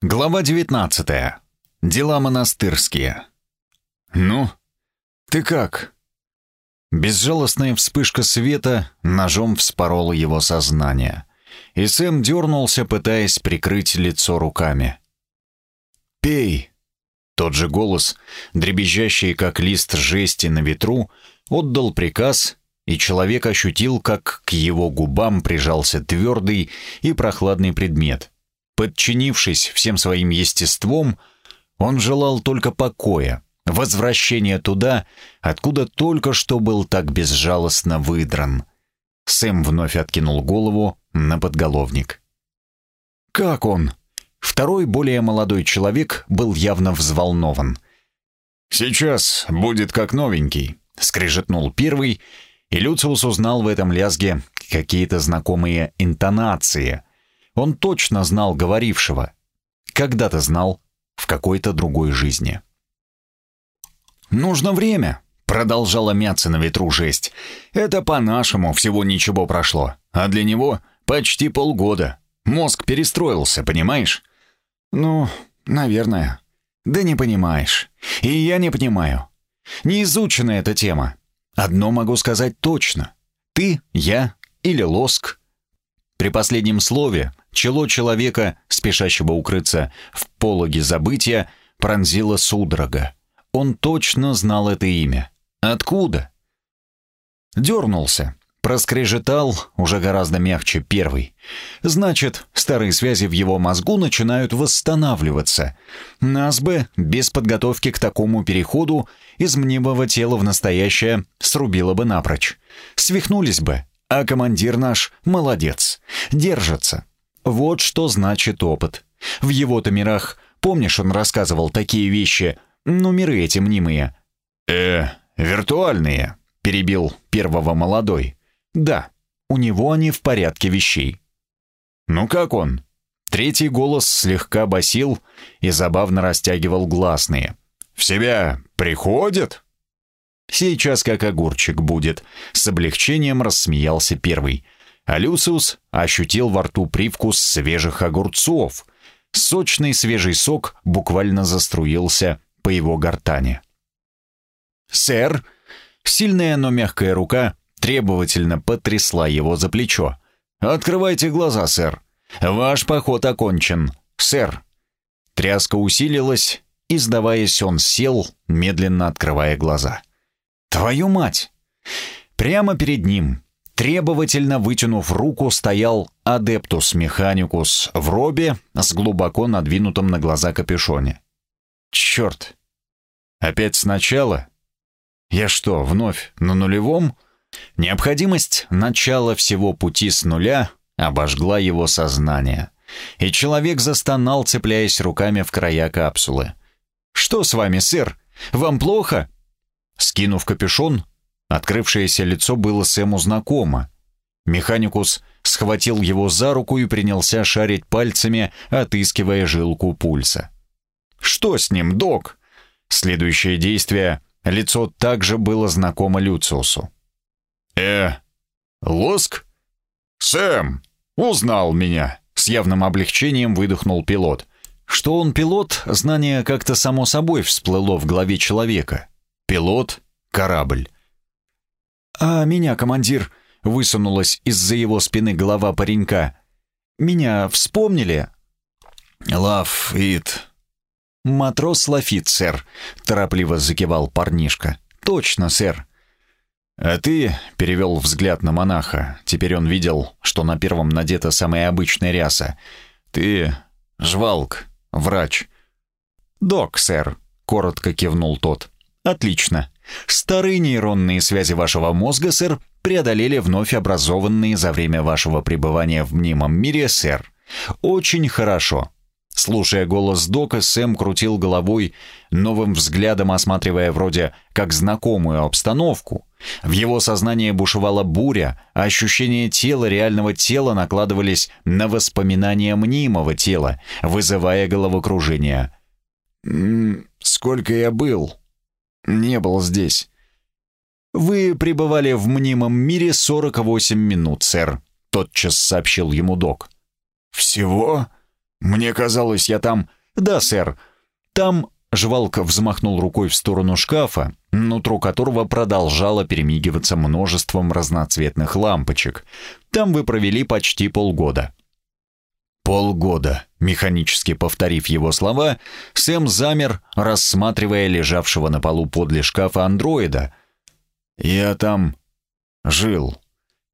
Глава 19. Дела монастырские. «Ну, ты как?» Безжалостная вспышка света ножом вспорола его сознание, и Сэм дернулся, пытаясь прикрыть лицо руками. «Пей!» Тот же голос, дребезжащий как лист жести на ветру, отдал приказ, и человек ощутил, как к его губам прижался твердый и прохладный предмет — Подчинившись всем своим естеством, он желал только покоя, возвращения туда, откуда только что был так безжалостно выдран. Сэм вновь откинул голову на подголовник. «Как он?» Второй, более молодой человек, был явно взволнован. «Сейчас будет как новенький», — скрежетнул первый, и Люциус узнал в этом лязге какие-то знакомые интонации — он точно знал говорившего. Когда-то знал в какой-то другой жизни. «Нужно время», — продолжала мяться на ветру жесть. «Это по-нашему всего ничего прошло, а для него почти полгода. Мозг перестроился, понимаешь?» «Ну, наверное». «Да не понимаешь. И я не понимаю. Не изучена эта тема. Одно могу сказать точно. Ты, я или Лоск. При последнем слове Чело человека, спешащего укрыться в пологе забытия, пронзила судорога. Он точно знал это имя. Откуда? Дернулся. Проскрежетал, уже гораздо мягче первый. Значит, старые связи в его мозгу начинают восстанавливаться. Нас бы, без подготовки к такому переходу, из мнимого тела в настоящее срубило бы напрочь. Свихнулись бы, а командир наш молодец. Держится. Вот что значит опыт. В его-то мирах, помнишь, он рассказывал такие вещи, ну, миры эти мнимые. «Э, виртуальные», — перебил первого молодой. «Да, у него они в порядке вещей». «Ну как он?» Третий голос слегка басил и забавно растягивал гласные. «В себя приходит?» «Сейчас как огурчик будет», — с облегчением рассмеялся первый — а Люциус ощутил во рту привкус свежих огурцов. Сочный свежий сок буквально заструился по его гортани. «Сэр!» Сильная, но мягкая рука требовательно потрясла его за плечо. «Открывайте глаза, сэр! Ваш поход окончен, сэр!» Тряска усилилась, и, сдаваясь, он сел, медленно открывая глаза. «Твою мать!» Прямо перед ним, Требовательно вытянув руку, стоял Адептус Механикус в робе с глубоко надвинутым на глаза капюшоне. «Черт! Опять сначала? Я что, вновь на нулевом?» Необходимость начала всего пути с нуля обожгла его сознание, и человек застонал, цепляясь руками в края капсулы. «Что с вами, сэр? Вам плохо?» Скинув капюшон, Открывшееся лицо было Сэму знакомо. Механикус схватил его за руку и принялся шарить пальцами, отыскивая жилку пульса. «Что с ним, док?» Следующее действие лицо также было знакомо Люциусу. «Э, лоск? Сэм, узнал меня!» С явным облегчением выдохнул пилот. Что он пилот, знание как-то само собой всплыло в голове человека. Пилот — корабль. «А меня, командир!» — высунулась из-за его спины голова паренька. «Меня вспомнили?» «Лав, Ит». «Матрос Лафит, сэр», — торопливо закивал парнишка. «Точно, сэр». «А ты», — перевел взгляд на монаха, теперь он видел, что на первом надета самая обычная ряса. «Ты жвалк, врач». «Док, сэр», — коротко кивнул тот. «Отлично. Старые нейронные связи вашего мозга, сэр, преодолели вновь образованные за время вашего пребывания в мнимом мире, сэр. Очень хорошо. Слушая голос Дока, Сэм крутил головой, новым взглядом осматривая вроде как знакомую обстановку. В его сознании бушевала буря, а ощущения тела реального тела накладывались на воспоминания мнимого тела, вызывая головокружение. «М -м, «Сколько я был?» Не был здесь. Вы пребывали в мнимом мире 48 минут, сэр, тотчас сообщил ему док. Всего? Мне казалось, я там...» «Да, сэр. Там...» Жвалка взмахнул рукой в сторону шкафа, нутро которого продолжало перемигиваться множеством разноцветных лампочек. «Там вы провели почти полгода». Полгода, механически повторив его слова, Сэм замер, рассматривая лежавшего на полу подле шкафа андроида. «Я там жил».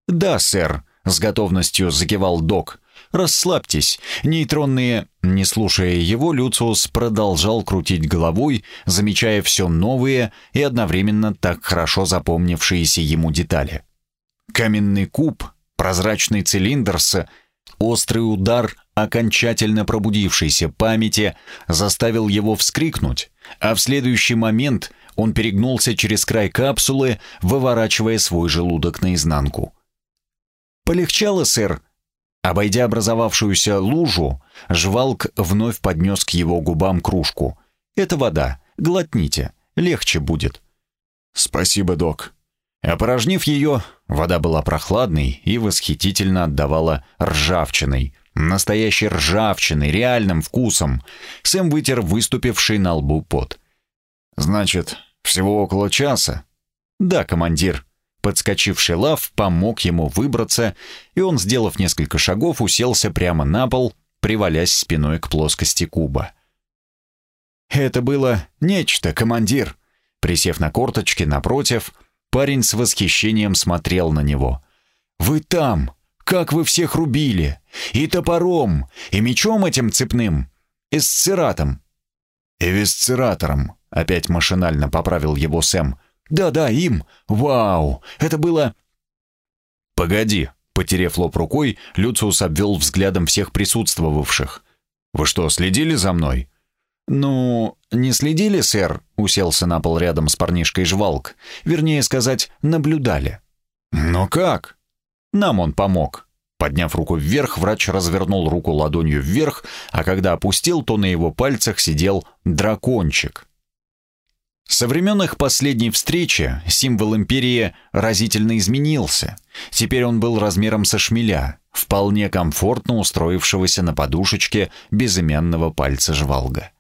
«Да, сэр», — с готовностью закивал док. «Расслабьтесь. Нейтронные...» Не слушая его, Люциус продолжал крутить головой, замечая все новые и одновременно так хорошо запомнившиеся ему детали. Каменный куб, прозрачный цилиндр с Острый удар окончательно пробудившейся памяти заставил его вскрикнуть, а в следующий момент он перегнулся через край капсулы, выворачивая свой желудок наизнанку. «Полегчало, сэр?» Обойдя образовавшуюся лужу, жвалк вновь поднес к его губам кружку. «Это вода. Глотните. Легче будет». «Спасибо, док». Опорожнив ее, вода была прохладной и восхитительно отдавала ржавчиной. Настоящей ржавчиной, реальным вкусом. Сэм вытер выступивший на лбу пот. «Значит, всего около часа?» «Да, командир». Подскочивший Лав помог ему выбраться, и он, сделав несколько шагов, уселся прямо на пол, привалясь спиной к плоскости куба. «Это было нечто, командир!» Присев на корточки напротив, Парень с восхищением смотрел на него. «Вы там! Как вы всех рубили! И топором, и мечом этим цепным, и сцератом!» «И висцератором», — опять машинально поправил его Сэм. «Да-да, им! Вау! Это было...» «Погоди!» — потерев лоб рукой, Люциус обвел взглядом всех присутствовавших. «Вы что, следили за мной?» «Ну, не следили, сэр?» — уселся на пол рядом с парнишкой жвалк. Вернее сказать, наблюдали. «Но как?» «Нам он помог». Подняв руку вверх, врач развернул руку ладонью вверх, а когда опустил, то на его пальцах сидел дракончик. Со времен их последней встречи символ империи разительно изменился. Теперь он был размером со шмеля, вполне комфортно устроившегося на подушечке безымянного пальца жвалга.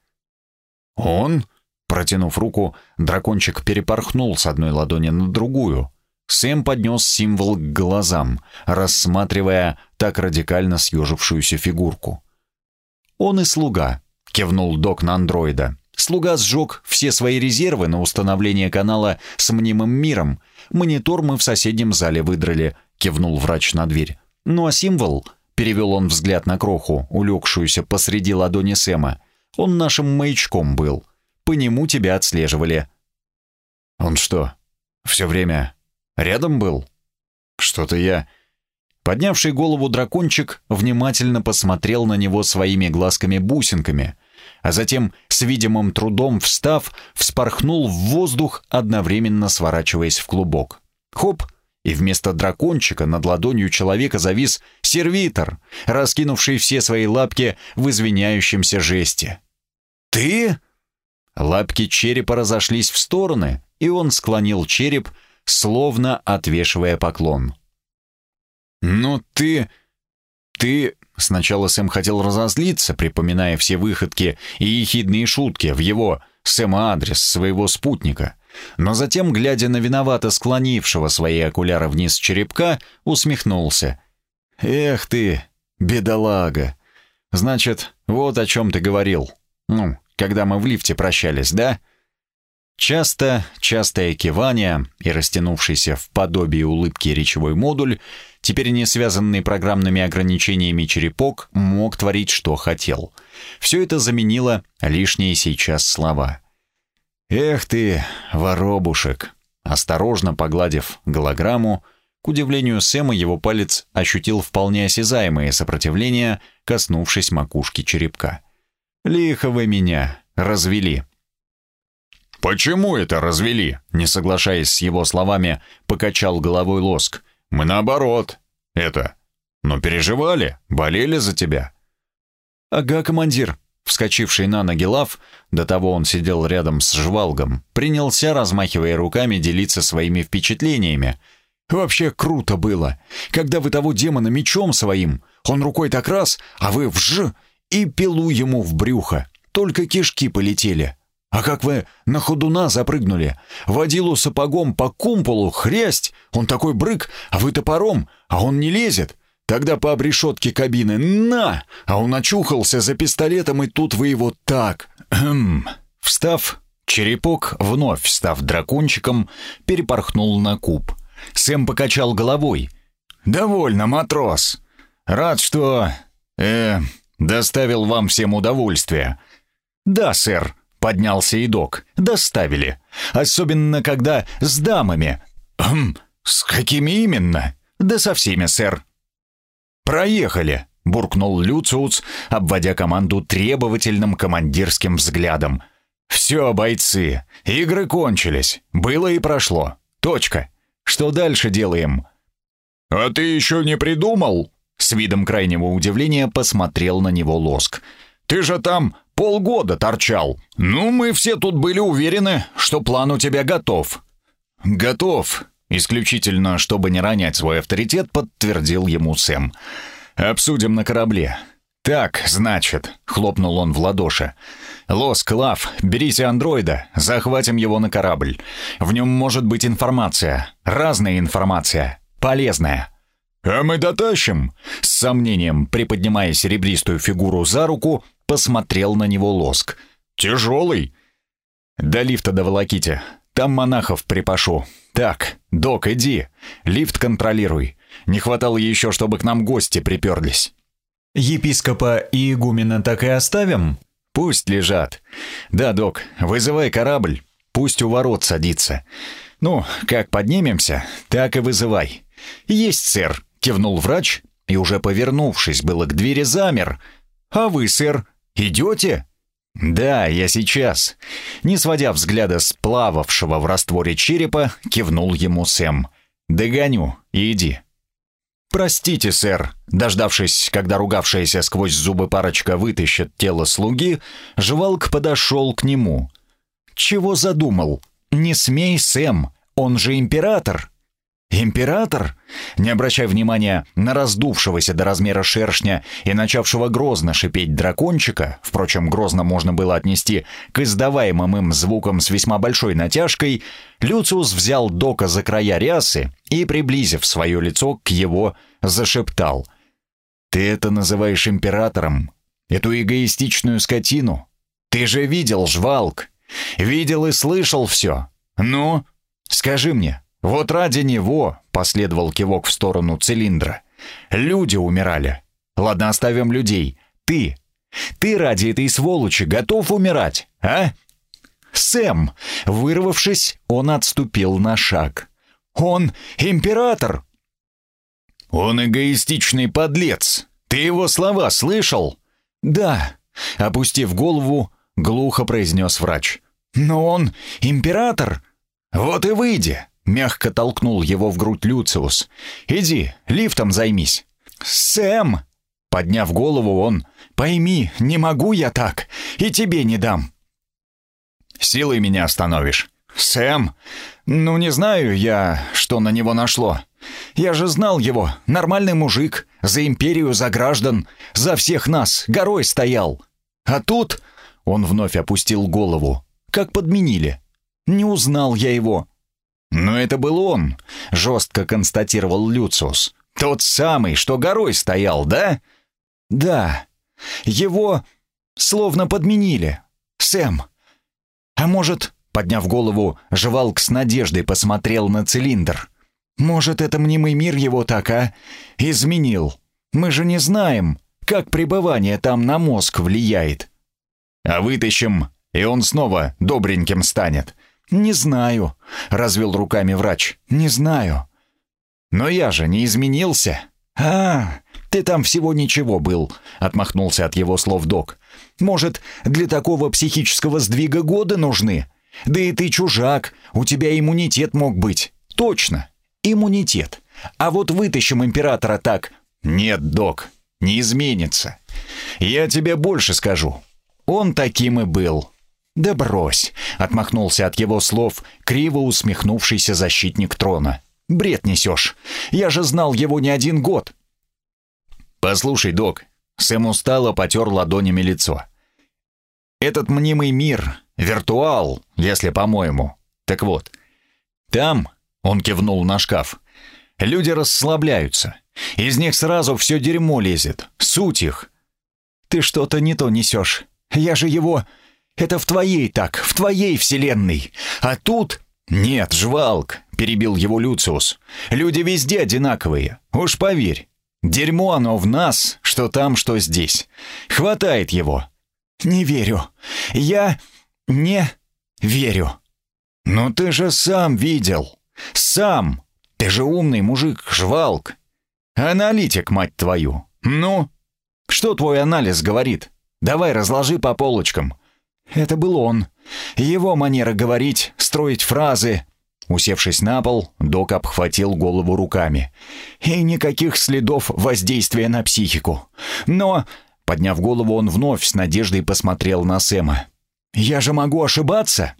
«Он?» Протянув руку, дракончик перепорхнул с одной ладони на другую. Сэм поднес символ к глазам, рассматривая так радикально съежившуюся фигурку. «Он и слуга», — кивнул док на андроида. «Слуга сжег все свои резервы на установление канала с мнимым миром. Монитор мы в соседнем зале выдрали», — кивнул врач на дверь. «Ну а символ?» — перевел он взгляд на кроху, улегшуюся посреди ладони Сэма. Он нашим маячком был. По нему тебя отслеживали». «Он что, все время рядом был?» «Что-то я...» Поднявший голову дракончик внимательно посмотрел на него своими глазками-бусинками, а затем, с видимым трудом встав, вспорхнул в воздух, одновременно сворачиваясь в клубок. Хоп! И вместо дракончика над ладонью человека завис сервитор, раскинувший все свои лапки в извиняющемся жесте. «Ты?» Лапки черепа разошлись в стороны, и он склонил череп, словно отвешивая поклон. «Ну ты... ты...» Сначала Сэм хотел разозлиться, припоминая все выходки и ехидные шутки в его, Сэма, адрес своего спутника. Но затем, глядя на виновато склонившего свои окуляры вниз черепка, усмехнулся. «Эх ты, бедолага! Значит, вот о чем ты говорил. Ну, когда мы в лифте прощались, да?» Часто, частое кивание и растянувшийся в подобие улыбки речевой модуль, теперь не связанный программными ограничениями черепок, мог творить, что хотел. Все это заменило лишние сейчас слова. «Эх ты, воробушек!» Осторожно погладив голограмму, к удивлению Сэма его палец ощутил вполне осязаемое сопротивление, коснувшись макушки черепка. Лихо вы меня развели». «Почему это развели?» Не соглашаясь с его словами, покачал головой лоск. «Мы наоборот. Это... Но переживали, болели за тебя». «Ага, командир», Вскочивший на ноги Лав, до того он сидел рядом с жвалгом, принялся, размахивая руками, делиться своими впечатлениями. «Вообще круто было. Когда вы того демона мечом своим, он рукой так раз, а вы вж, и пилу ему в брюхо. Только кишки полетели. А как вы на ходуна запрыгнули? Водилу сапогом по кумполу, хрясть, он такой брык, а вы топором, а он не лезет. Тогда по обрешетке кабины «На!» А он очухался за пистолетом, и тут вы его так. Хм. Встав, черепок, вновь став дракончиком, перепорхнул на куб. Сэм покачал головой. «Довольно, матрос. Рад, что... э... доставил вам всем удовольствие». «Да, сэр», Поднялся и док. Доставили. Особенно, когда с дамами. Хм, с какими именно? Да со всеми, сэр. Проехали, буркнул Люциус, обводя команду требовательным командирским взглядом. Все, бойцы, игры кончились. Было и прошло. Точка. Что дальше делаем? А ты еще не придумал? С видом крайнего удивления посмотрел на него Лоск. Ты же там полгода торчал. Ну, мы все тут были уверены, что план у тебя готов». «Готов», — исключительно, чтобы не ронять свой авторитет, подтвердил ему Сэм. «Обсудим на корабле». «Так, значит», — хлопнул он в ладоши. «Лос, Клав, берите андроида, захватим его на корабль. В нем может быть информация, разная информация, полезная». «А мы дотащим?» С сомнением, приподнимая серебристую фигуру за руку, посмотрел на него лоск. «Тяжелый?» «До лифта доволоките. Там монахов припашу. Так, док, иди. Лифт контролируй. Не хватало еще, чтобы к нам гости приперлись». «Епископа и игумена так и оставим?» «Пусть лежат. Да, док, вызывай корабль. Пусть у ворот садится. Ну, как поднимемся, так и вызывай». «Есть, сэр», — кивнул врач, и уже повернувшись было к двери замер. «А вы, сэр, Идете?» «Да, я сейчас». Не сводя взгляда с плававшего в растворе черепа, кивнул ему Сэм. «Догоню иди». «Простите, сэр», дождавшись, когда ругавшаяся сквозь зубы парочка вытащит тело слуги, Жвалк подошел к нему. «Чего задумал? Не смей, Сэм, он же император!» «Император?» Не обращая внимания на раздувшегося до размера шершня и начавшего грозно шипеть дракончика, впрочем, грозно можно было отнести к издаваемым им звукам с весьма большой натяжкой, Люциус взял Дока за края рясы и, приблизив свое лицо к его, зашептал. «Ты это называешь императором? Эту эгоистичную скотину? Ты же видел, жвалк! Видел и слышал все! Ну, скажи мне, вот ради него последовал кивок в сторону цилиндра. Люди умирали. Ладно, оставим людей. Ты. Ты ради этой сволочи готов умирать, а? Сэм, вырвавшись, он отступил на шаг. Он император. Он эгоистичный подлец. Ты его слова слышал? Да. Опустив голову, глухо произнес врач. Но он император. Вот и выйди. Мягко толкнул его в грудь Люциус. «Иди, лифтом займись». «Сэм!» Подняв голову, он «Пойми, не могу я так, и тебе не дам». «Силой меня остановишь». «Сэм! Ну, не знаю я, что на него нашло. Я же знал его, нормальный мужик, за империю, за граждан, за всех нас, горой стоял. А тут...» Он вновь опустил голову. «Как подменили. Не узнал я его. «Но это был он», — жестко констатировал Люциус. «Тот самый, что горой стоял, да?» «Да. Его словно подменили. Сэм. А может...» Подняв голову, Жевалк с надеждой посмотрел на цилиндр. «Может, это мнимый мир его так, а? Изменил. Мы же не знаем, как пребывание там на мозг влияет. А вытащим, и он снова добреньким станет. «Не знаю», — развел руками врач. «Не знаю». «Но я же не изменился». «А, ты там всего ничего был», — отмахнулся от его слов док. «Может, для такого психического сдвига годы нужны? Да и ты чужак, у тебя иммунитет мог быть». «Точно, иммунитет. А вот вытащим императора так...» «Нет, док, не изменится. Я тебе больше скажу. Он таким и был». «Да брось!» — отмахнулся от его слов криво усмехнувшийся защитник трона. «Бред несешь! Я же знал его не один год!» «Послушай, док, Сэм устало потер ладонями лицо. «Этот мнимый мир — виртуал, если по-моему. Так вот, там, — он кивнул на шкаф, — люди расслабляются. Из них сразу все дерьмо лезет, суть их. Ты что-то не то несешь. Я же его... Это в твоей так, в твоей вселенной. А тут... Нет, жвалк, перебил его Люциус. Люди везде одинаковые, уж поверь. Дерьмо оно в нас, что там, что здесь. Хватает его. Не верю. Я не верю. Ну ты же сам видел. Сам. Ты же умный мужик, жвалк. Аналитик, мать твою. Ну, что твой анализ говорит? Давай разложи по полочкам. Это был он. Его манера говорить, строить фразы, Усевшись на пол, док обхватил голову руками. И никаких следов воздействия на психику. Но, подняв голову, он вновь с надеждой посмотрел на Сэма. «Я же могу ошибаться?»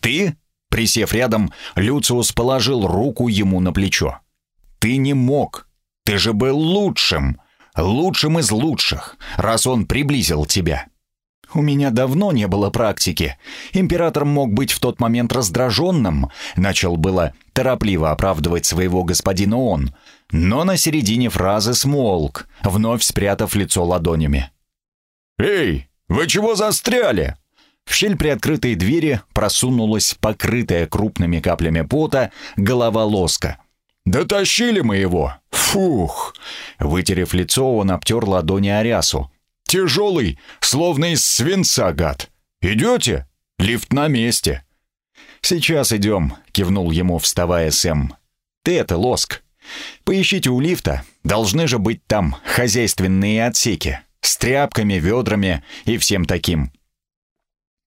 «Ты?» Присев рядом, Люциус положил руку ему на плечо. «Ты не мог. Ты же был лучшим. Лучшим из лучших, раз он приблизил тебя. У меня давно не было практики. Император мог быть в тот момент раздраженным, начал было торопливо оправдывать своего господина он, но на середине фразы смолк, вновь спрятав лицо ладонями. «Эй, вы чего застряли?» В щель приоткрытой двери просунулась покрытая крупными каплями пота голова лоска. «Дотащили мы его! Фух!» Вытерев лицо, он обтер ладони Арясу, Тяжелый, словно из свинца, гад. Идете? Лифт на месте. Сейчас идем, кивнул ему, вставая Сэм. Ты это, лоск. Поищите у лифта. Должны же быть там хозяйственные отсеки. С тряпками, ведрами и всем таким.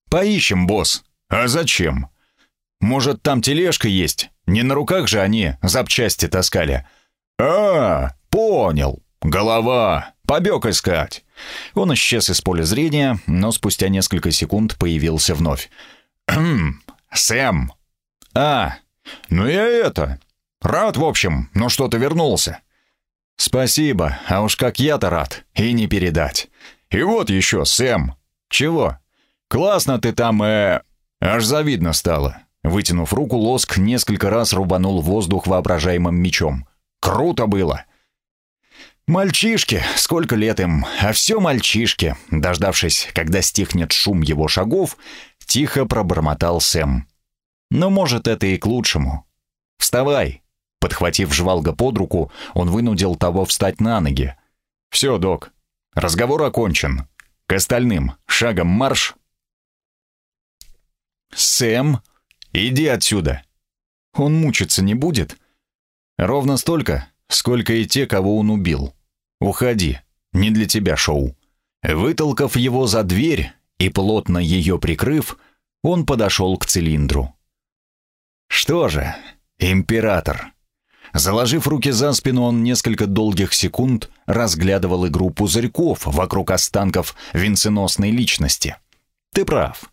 Поищем, босс. А зачем? Может, там тележка есть? Не на руках же они запчасти таскали. А, понял. Голова. Побег искать. Он исчез из поля зрения, но спустя несколько секунд появился вновь. «Хм, Сэм!» «А, ну я это. Рад, в общем, но что ты вернулся». «Спасибо, а уж как я-то рад, и не передать. И вот еще, Сэм. Чего? Классно ты там, э...» Аж завидно стало. Вытянув руку, Лоск несколько раз рубанул воздух воображаемым мечом. «Круто было!» «Мальчишки! Сколько лет им! А все мальчишки!» Дождавшись, когда стихнет шум его шагов, тихо пробормотал Сэм. «Но, может, это и к лучшему. Вставай!» Подхватив жвалга под руку, он вынудил того встать на ноги. «Все, док, разговор окончен. К остальным шагом марш!» «Сэм, иди отсюда!» «Он мучиться не будет?» «Ровно столько, сколько и те, кого он убил. Уходи, не для тебя шоу». Вытолкав его за дверь и плотно ее прикрыв, он подошел к цилиндру. Что же, император. Заложив руки за спину, он несколько долгих секунд разглядывал игру пузырьков вокруг останков венценосной личности. Ты прав.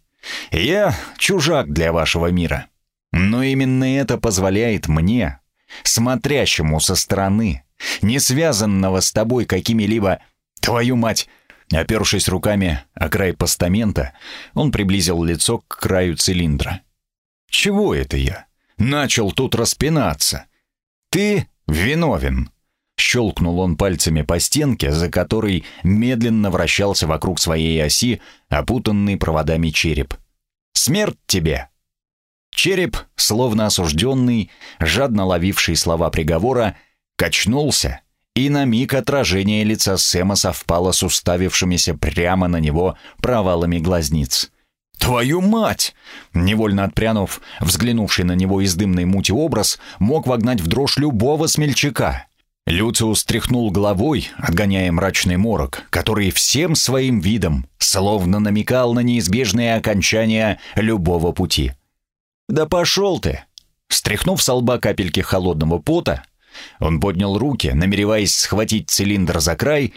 Я чужак для вашего мира. Но именно это позволяет мне смотрящему со стороны, не связанного с тобой какими-либо... Твою мать!» Опершись руками о край постамента, он приблизил лицо к краю цилиндра. «Чего это я? Начал тут распинаться. Ты виновен!» Щелкнул он пальцами по стенке, за которой медленно вращался вокруг своей оси, опутанный проводами череп. «Смерть тебе!» Череп, словно осужденный, жадно ловивший слова приговора, качнулся, и на миг отражение лица Сэма совпало с уставившимися прямо на него провалами глазниц. «Твою мать!» Невольно отпрянув, взглянувший на него из дымной мути образ, мог вогнать в дрожь любого смельчака. Люциус тряхнул головой, отгоняя мрачный морок, который всем своим видом словно намекал на неизбежное окончание любого пути. «Да пошел ты!» Стряхнув со лба капельки холодного пота, он поднял руки, намереваясь схватить цилиндр за край,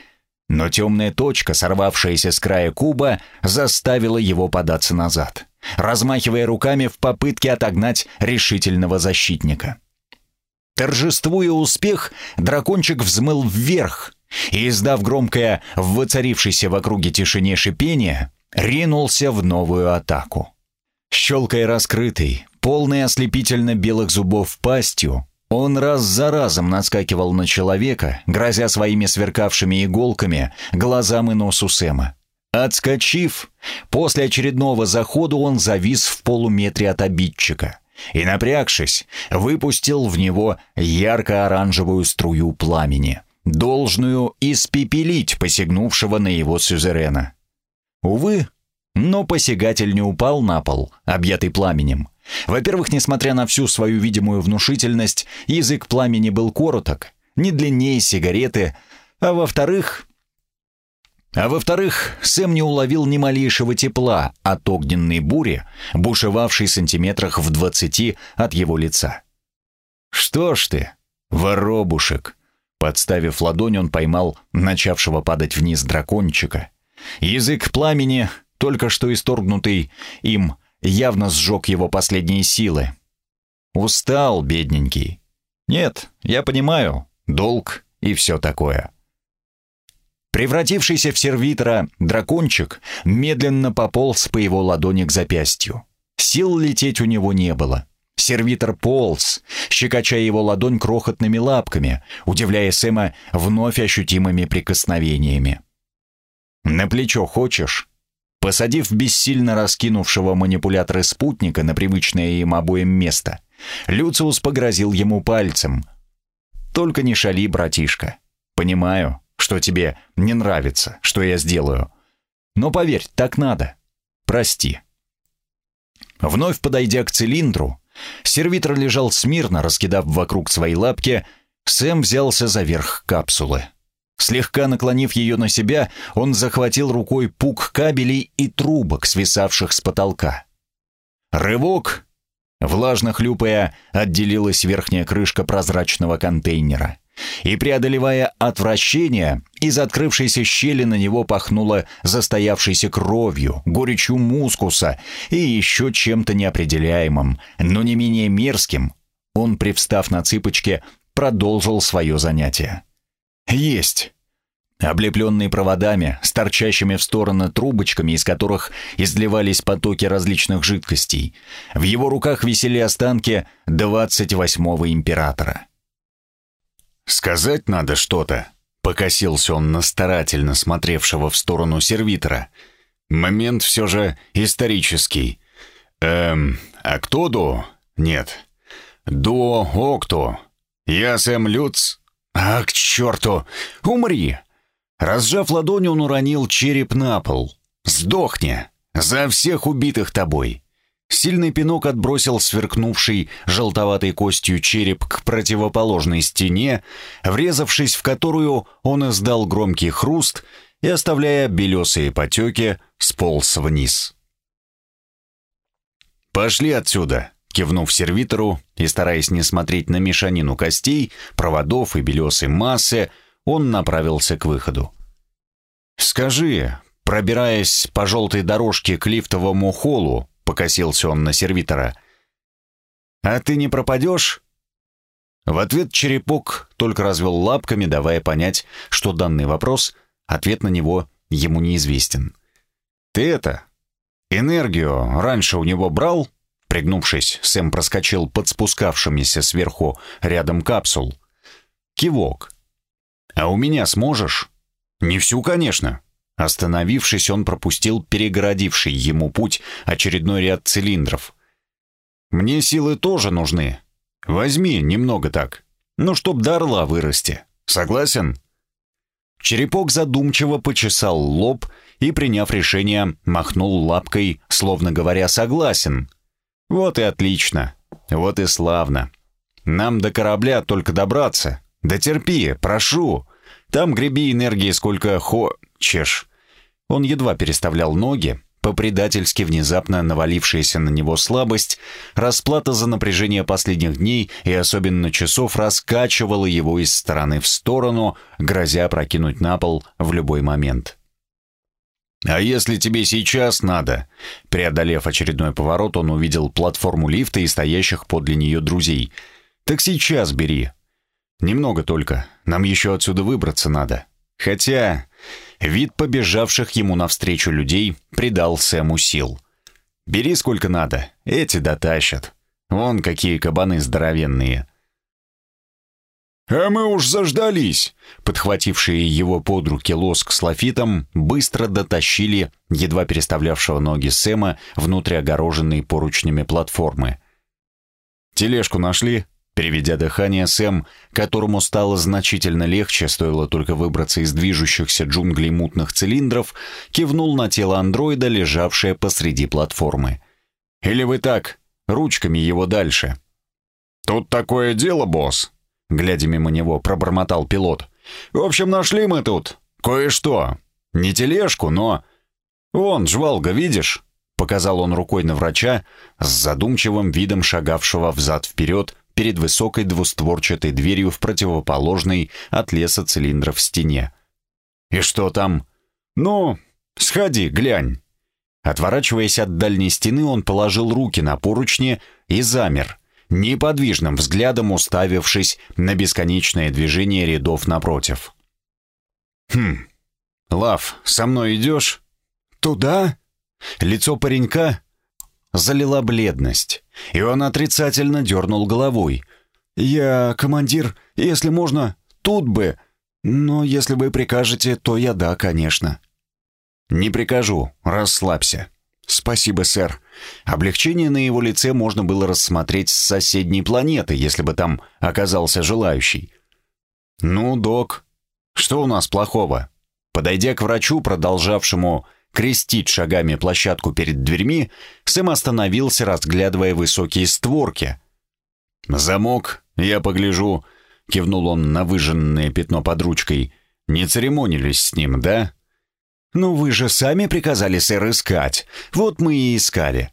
но темная точка, сорвавшаяся с края куба, заставила его податься назад, размахивая руками в попытке отогнать решительного защитника. Торжествуя успех, дракончик взмыл вверх и, издав громкое в воцарившейся в округе тишине шипение, ринулся в новую атаку. Щелкая раскрытой, полной ослепительно белых зубов пастью, он раз за разом наскакивал на человека, грозя своими сверкавшими иголками глазам и носу Сэма. Отскочив, после очередного захода он завис в полуметре от обидчика и, напрягшись, выпустил в него ярко-оранжевую струю пламени, должную испепелить посягнувшего на его сюзерена. Увы, но посягатель не упал на пол, объятый пламенем. Во-первых, несмотря на всю свою видимую внушительность, язык пламени был короток, не длиннее сигареты, а во-вторых... А во-вторых, Сэм не уловил ни малейшего тепла от огненной бури, бушевавшей сантиметрах в двадцати от его лица. «Что ж ты, воробушек!» Подставив ладонь, он поймал начавшего падать вниз дракончика. Язык пламени только что исторгнутый им, явно сжег его последние силы. Устал, бедненький. Нет, я понимаю, долг и все такое. Превратившийся в сервитора дракончик медленно пополз по его ладони к запястью. Сил лететь у него не было. Сервитор полз, щекоча его ладонь крохотными лапками, удивляя Сэма вновь ощутимыми прикосновениями. «На плечо хочешь?» Посадив бессильно раскинувшего манипуляторы спутника на привычное им обоим место, Люциус погрозил ему пальцем. «Только не шали, братишка. Понимаю, что тебе не нравится, что я сделаю. Но поверь, так надо. Прости». Вновь подойдя к цилиндру, сервитор лежал смирно, раскидав вокруг свои лапки, Сэм взялся за верх капсулы. Слегка наклонив ее на себя, он захватил рукой пук кабелей и трубок, свисавших с потолка. Рывок! Влажно хлюпая, отделилась верхняя крышка прозрачного контейнера. И, преодолевая отвращение, из открывшейся щели на него пахнуло застоявшейся кровью, горечью мускуса и еще чем-то неопределяемым, но не менее мерзким. Он, привстав на цыпочки, продолжил свое занятие. Есть. Облепленный проводами, с торчащими в стороны трубочками, из которых изливались потоки различных жидкостей, в его руках висели останки 28-го императора. «Сказать надо что-то», — покосился он на старательно смотревшего в сторону сервитора. «Момент все же исторический. Эм, а кто до? Нет. До Окто. Я Сэм Люц, «А, к черту! Умри!» Разжав ладонь, он уронил череп на пол. «Сдохни! За всех убитых тобой!» Сильный пинок отбросил сверкнувший желтоватой костью череп к противоположной стене, врезавшись в которую он издал громкий хруст и, оставляя белесые потеки, сполз вниз. «Пошли отсюда!» Кивнув сервитору и стараясь не смотреть на мешанину костей, проводов и белесой массы, он направился к выходу. «Скажи, пробираясь по желтой дорожке к лифтовому холлу, — покосился он на сервитора, — а ты не пропадешь?» В ответ черепок только развел лапками, давая понять, что данный вопрос, ответ на него ему неизвестен. «Ты это, энергию раньше у него брал?» Пригнувшись, Сэм проскочил под спускавшимися сверху рядом капсул. Кивок. «А у меня сможешь?» «Не всю, конечно». Остановившись, он пропустил перегородивший ему путь очередной ряд цилиндров. «Мне силы тоже нужны. Возьми немного так. Ну, чтоб до орла вырасти. Согласен?» Черепок задумчиво почесал лоб и, приняв решение, махнул лапкой, словно говоря «согласен», вот и отлично. Вот и славно. Нам до корабля только добраться. Да терпи, прошу. Там греби энергии сколько хочешь. Он едва переставлял ноги, по-предательски внезапно навалившаяся на него слабость, расплата за напряжение последних дней и особенно часов раскачивала его из стороны в сторону, грозя прокинуть на пол в любой момент. «А если тебе сейчас надо?» Преодолев очередной поворот, он увидел платформу лифта и стоящих подле нее друзей. «Так сейчас бери. Немного только. Нам еще отсюда выбраться надо. Хотя вид побежавших ему навстречу людей придал Сэму сил. «Бери сколько надо, эти дотащат. Вон какие кабаны здоровенные». «А мы уж заждались!» Подхватившие его под руки лоск с лафитом быстро дотащили едва переставлявшего ноги Сэма внутрь огороженной поручнями платформы. «Тележку нашли?» Переведя дыхание, Сэм, которому стало значительно легче, стоило только выбраться из движущихся джунглей мутных цилиндров, кивнул на тело андроида, лежавшее посреди платформы. «Или вы так, ручками его дальше?» «Тут такое дело, босс!» Глядя мимо него, пробормотал пилот. «В общем, нашли мы тут кое-что. Не тележку, но...» «Вон, жвалга, видишь?» Показал он рукой на врача с задумчивым видом шагавшего взад-вперед перед высокой двустворчатой дверью в противоположной от леса цилиндров стене. «И что там?» «Ну, сходи, глянь». Отворачиваясь от дальней стены, он положил руки на поручни и замер, неподвижным взглядом уставившись на бесконечное движение рядов напротив. «Хм, Лав, со мной идешь?» «Туда?» Лицо паренька залила бледность, и он отрицательно дернул головой. «Я командир, если можно, тут бы, но если вы прикажете, то я да, конечно». «Не прикажу, расслабься». «Спасибо, сэр». Облегчение на его лице можно было рассмотреть с соседней планеты, если бы там оказался желающий. «Ну, док, что у нас плохого?» Подойдя к врачу, продолжавшему крестить шагами площадку перед дверьми, Сэм остановился, разглядывая высокие створки. «Замок, я погляжу», — кивнул он на выжженное пятно под ручкой. «Не церемонились с ним, да?» «Ну вы же сами приказали, сэр, искать. Вот мы и искали».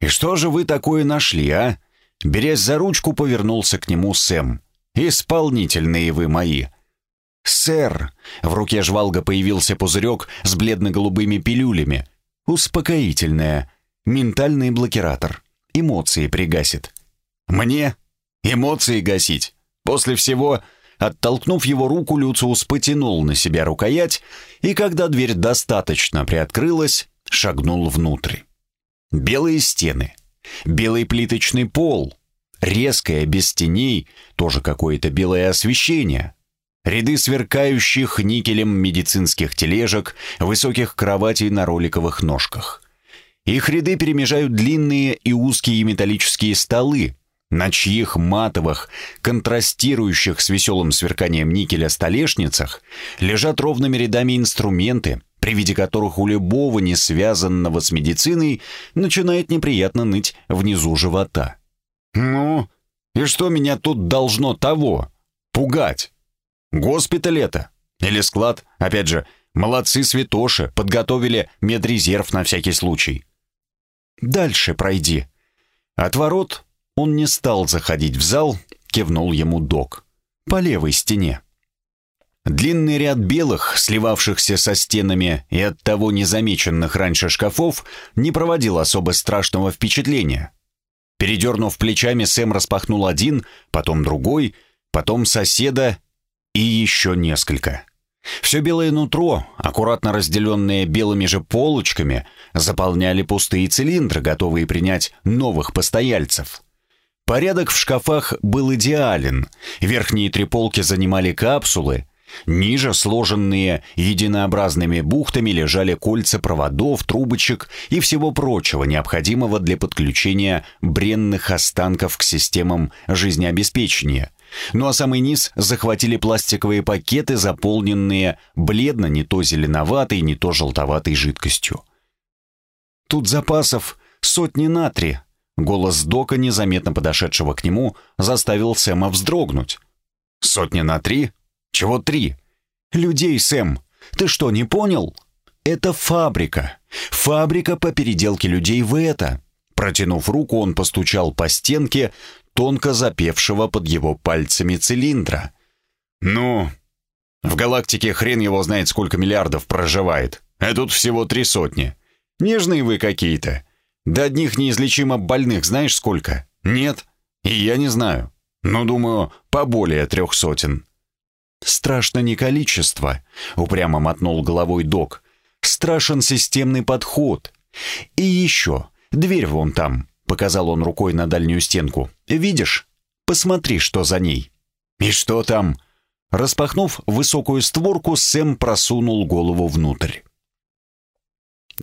«И что же вы такое нашли, а?» Берясь за ручку, повернулся к нему Сэм. «Исполнительные вы мои. «Сэр!» В руке жвалга появился пузырек с бледно-голубыми пилюлями. «Успокоительное. Ментальный блокиратор. Эмоции пригасит». «Мне? Эмоции гасить? После всего...» Оттолкнув его руку, Люциус потянул на себя рукоять, и когда дверь достаточно приоткрылась, шагнул внутрь. Белые стены, белый плиточный пол, резкое, без теней, тоже какое-то белое освещение, Ряды сверкающих никелем медицинских тележек, высоких кроватей на роликовых ножках. Их ряды перемежают длинные и узкие металлические столы, на чьих матовых, контрастирующих с веселым сверканием никеля столешницах лежат ровными рядами инструменты, при виде которых у любого не связанного с медициной начинает неприятно ныть внизу живота. «Ну, и что меня тут должно того? Пугать?» Госпиталь это. Или склад. Опять же, молодцы святоши, подготовили медрезерв на всякий случай. Дальше пройди. От ворот он не стал заходить в зал, кивнул ему док. По левой стене. Длинный ряд белых, сливавшихся со стенами и оттого незамеченных раньше шкафов, не проводил особо страшного впечатления. Передернув плечами, Сэм распахнул один, потом другой, потом соседа и еще несколько. Все белое нутро, аккуратно разделенное белыми же полочками, заполняли пустые цилиндры, готовые принять новых постояльцев. Порядок в шкафах был идеален. Верхние три полки занимали капсулы, ниже, сложенные единообразными бухтами, лежали кольца проводов, трубочек и всего прочего, необходимого для подключения бренных останков к системам жизнеобеспечения – ну а самый низ захватили пластиковые пакеты, заполненные бледно не то зеленоватой, не то желтоватой жидкостью. «Тут запасов сотни на три», — голос Дока, незаметно подошедшего к нему, заставил Сэма вздрогнуть. «Сотни на три? Чего три?» «Людей, Сэм, ты что, не понял? Это фабрика. Фабрика по переделке людей в это». Протянув руку, он постучал по стенке, тонко запевшего под его пальцами цилиндра. «Ну, в галактике хрен его знает, сколько миллиардов проживает, а тут всего три сотни. Нежные вы какие-то. До одних неизлечимо больных знаешь сколько? Нет? И я не знаю. Но, думаю, поболее трех сотен». Страшно не количество, упрямо мотнул головой док. Страшен системный подход. И еще, дверь вон там, показал он рукой на дальнюю стенку. Видишь? Посмотри, что за ней. И что там? Распахнув высокую створку, Сэм просунул голову внутрь.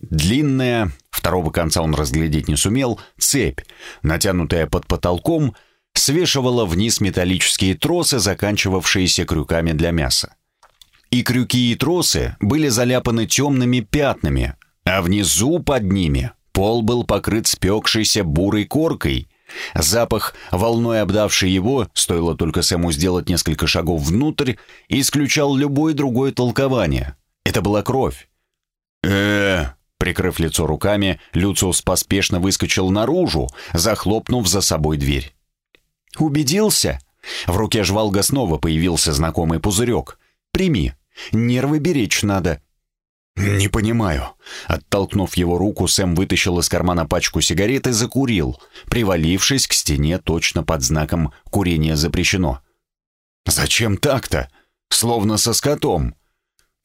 Длинная, второго конца он разглядеть не сумел, цепь, натянутая под потолком, свешивала вниз металлические тросы, заканчивавшиеся крюками для мяса. И крюки и тросы были заляпаны темными пятнами, а внизу под ними пол был покрыт спекшейся бурой коркой. Запах, волной обдавший его, стоило только Сэму сделать несколько шагов внутрь, исключал любое другое толкование. Это была кровь. э Прикрыв лицо руками, Люциус поспешно выскочил наружу, захлопнув за собой дверь. «Убедился?» В руке жвалга снова появился знакомый пузырек. «Прими. Нервы беречь надо». «Не понимаю». Оттолкнув его руку, Сэм вытащил из кармана пачку сигарет и закурил, привалившись к стене точно под знаком «Курение запрещено». «Зачем так-то? Словно со скотом».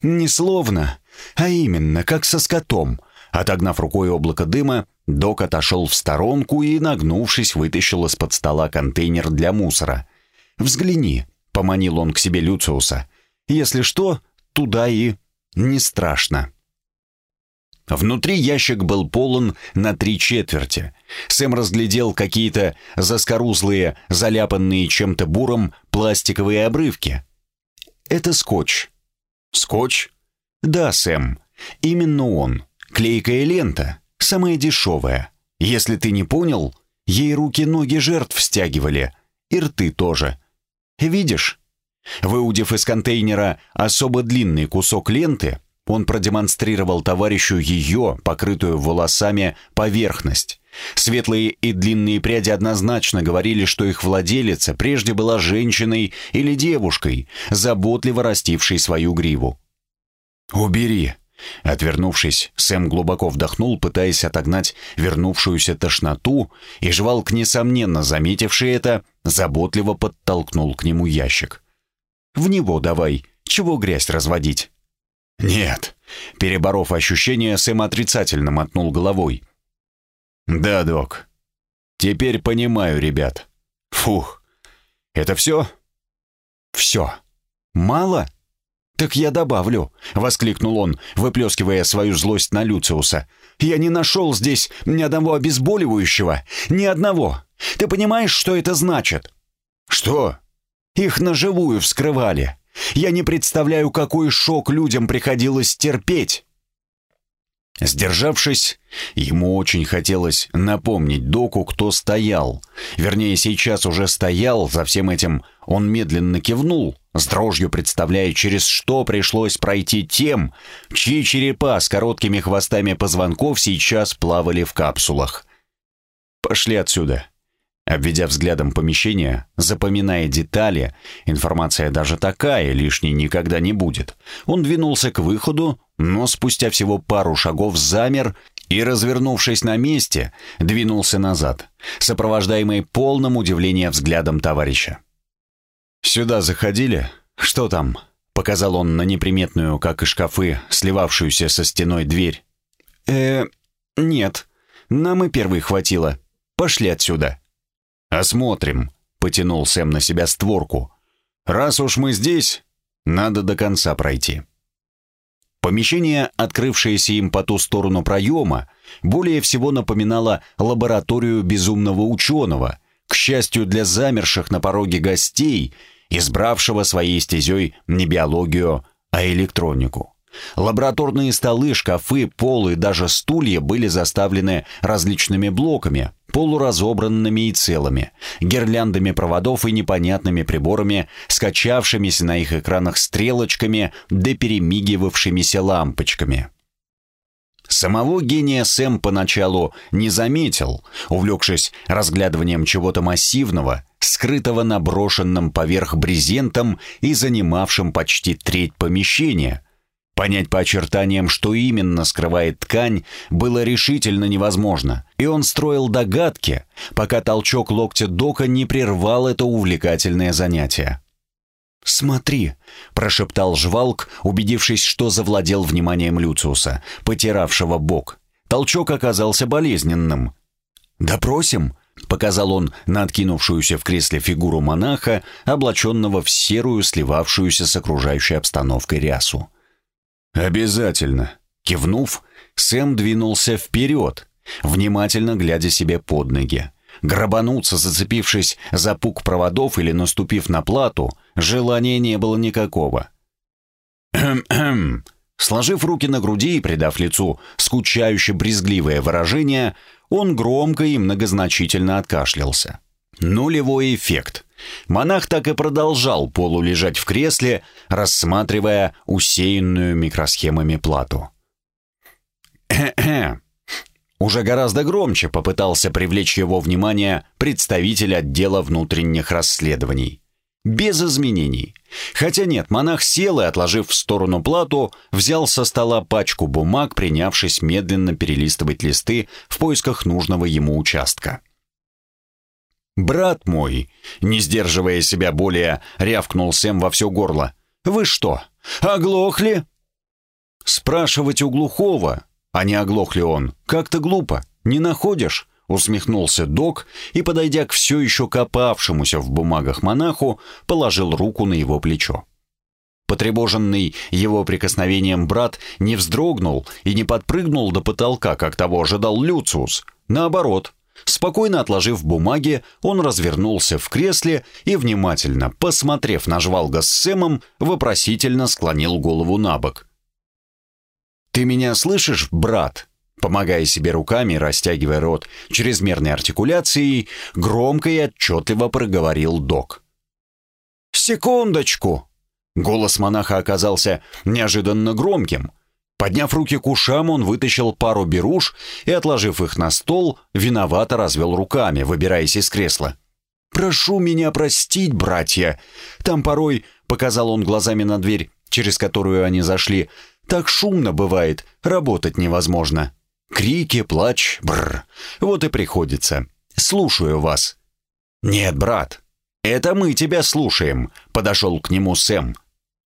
«Не словно, а именно, как со скотом», Отогнав рукой облако дыма, док отошел в сторонку и, нагнувшись, вытащил из-под стола контейнер для мусора. «Взгляни», — поманил он к себе Люциуса. «Если что, туда и не страшно». Внутри ящик был полон на три четверти. Сэм разглядел какие-то заскорузлые, заляпанные чем-то буром пластиковые обрывки. «Это скотч». «Скотч?» «Да, Сэм, именно он». Клейкая лента, самая дешевая. Если ты не понял, ей руки-ноги жертв стягивали, и рты тоже. Видишь? Выудив из контейнера особо длинный кусок ленты, он продемонстрировал товарищу ее, покрытую волосами, поверхность. Светлые и длинные пряди однозначно говорили, что их владелица прежде была женщиной или девушкой, заботливо растившей свою гриву. «Убери», Отвернувшись, Сэм глубоко вдохнул, пытаясь отогнать вернувшуюся тошноту, и жвалк, несомненно заметивший это, заботливо подтолкнул к нему ящик. «В него давай, чего грязь разводить?» «Нет», — переборов ощущение, Сэм отрицательно мотнул головой. «Да, док. Теперь понимаю, ребят. Фух. Это все?» «Все. Мало?» «Так я добавлю», — воскликнул он, выплескивая свою злость на Люциуса. «Я не нашел здесь ни одного обезболивающего, ни одного. Ты понимаешь, что это значит?» «Что?» «Их наживую вскрывали. Я не представляю, какой шок людям приходилось терпеть». Сдержавшись, ему очень хотелось напомнить доку, кто стоял. Вернее, сейчас уже стоял, за всем этим он медленно кивнул, с дрожью представляя, через что пришлось пройти тем, чьи черепа с короткими хвостами позвонков сейчас плавали в капсулах. «Пошли отсюда», Обведя взглядом помещение, запоминая детали, информация даже такая лишней никогда не будет, он двинулся к выходу, но спустя всего пару шагов замер и, развернувшись на месте, двинулся назад, сопровождаемый полным удивления взглядом товарища. «Сюда заходили? Что там?» — показал он на неприметную, как и шкафы, сливавшуюся со стеной дверь. «Э, нет, нам и первый хватило. Пошли отсюда». «Осмотрим», — потянул Сэм на себя створку. «Раз уж мы здесь, надо до конца пройти». Помещение, открывшееся им по ту сторону проема, более всего напоминало лабораторию безумного ученого, к счастью для замерших на пороге гостей, избравшего своей стезей не биологию, а электронику. Лабораторные столы, шкафы, полы и даже стулья были заставлены различными блоками, полуразобранными и целыми, гирляндами проводов и непонятными приборами, скачавшимися на их экранах стрелочками да перемигивавшимися лампочками. Самого гения Сэм поначалу не заметил, увлекшись разглядыванием чего-то массивного, скрытого наброшенным поверх брезентом и занимавшим почти треть помещения – Понять по очертаниям, что именно скрывает ткань, было решительно невозможно, и он строил догадки, пока толчок локтя Дока не прервал это увлекательное занятие. «Смотри», — прошептал жвалк, убедившись, что завладел вниманием Люциуса, потиравшего бок. Толчок оказался болезненным. «Допросим», — показал он на откинувшуюся в кресле фигуру монаха, облаченного в серую, сливавшуюся с окружающей обстановкой рясу. «Обязательно», — кивнув, Сэм двинулся вперед, внимательно глядя себе под ноги. Грабануться, зацепившись за пук проводов или наступив на плату, желания не было никакого. «Хм-хм», Сложив руки на груди и придав лицу скучающе брезгливое выражение, он громко и многозначительно откашлялся. Нулевой эффект. Монах так и продолжал полулежать в кресле, рассматривая усеянную микросхемами плату. Уже гораздо громче попытался привлечь его внимание представитель отдела внутренних расследований. Без изменений. Хотя нет, монах сел и, отложив в сторону плату, взял со стола пачку бумаг, принявшись медленно перелистывать листы в поисках нужного ему участка. «Брат мой!» — не сдерживая себя более, рявкнул Сэм во все горло. «Вы что, оглохли?» Спрашивать у глухого, а не оглох ли он, как-то глупо, не находишь? Усмехнулся док и, подойдя к все еще копавшемуся в бумагах монаху, положил руку на его плечо. Потребоженный его прикосновением брат не вздрогнул и не подпрыгнул до потолка, как того ожидал Люциус. Наоборот, спокойно отложив бумаги, он развернулся в кресле и, внимательно посмотрев на жвалга с Сэмом, вопросительно склонил голову на бок. «Ты меня слышишь, брат?» Помогая себе руками, растягивая рот чрезмерной артикуляцией, громко и отчетливо проговорил док. «Секундочку!» Голос монаха оказался неожиданно громким. Подняв руки к ушам, он вытащил пару беруш и, отложив их на стол, виновато развел руками, выбираясь из кресла. «Прошу меня простить, братья. Там порой, — показал он глазами на дверь, через которую они зашли, — так шумно бывает, работать невозможно. Крики, плач, бррр. Вот и приходится. Слушаю вас. Нет, брат, это мы тебя слушаем, подошел к нему Сэм.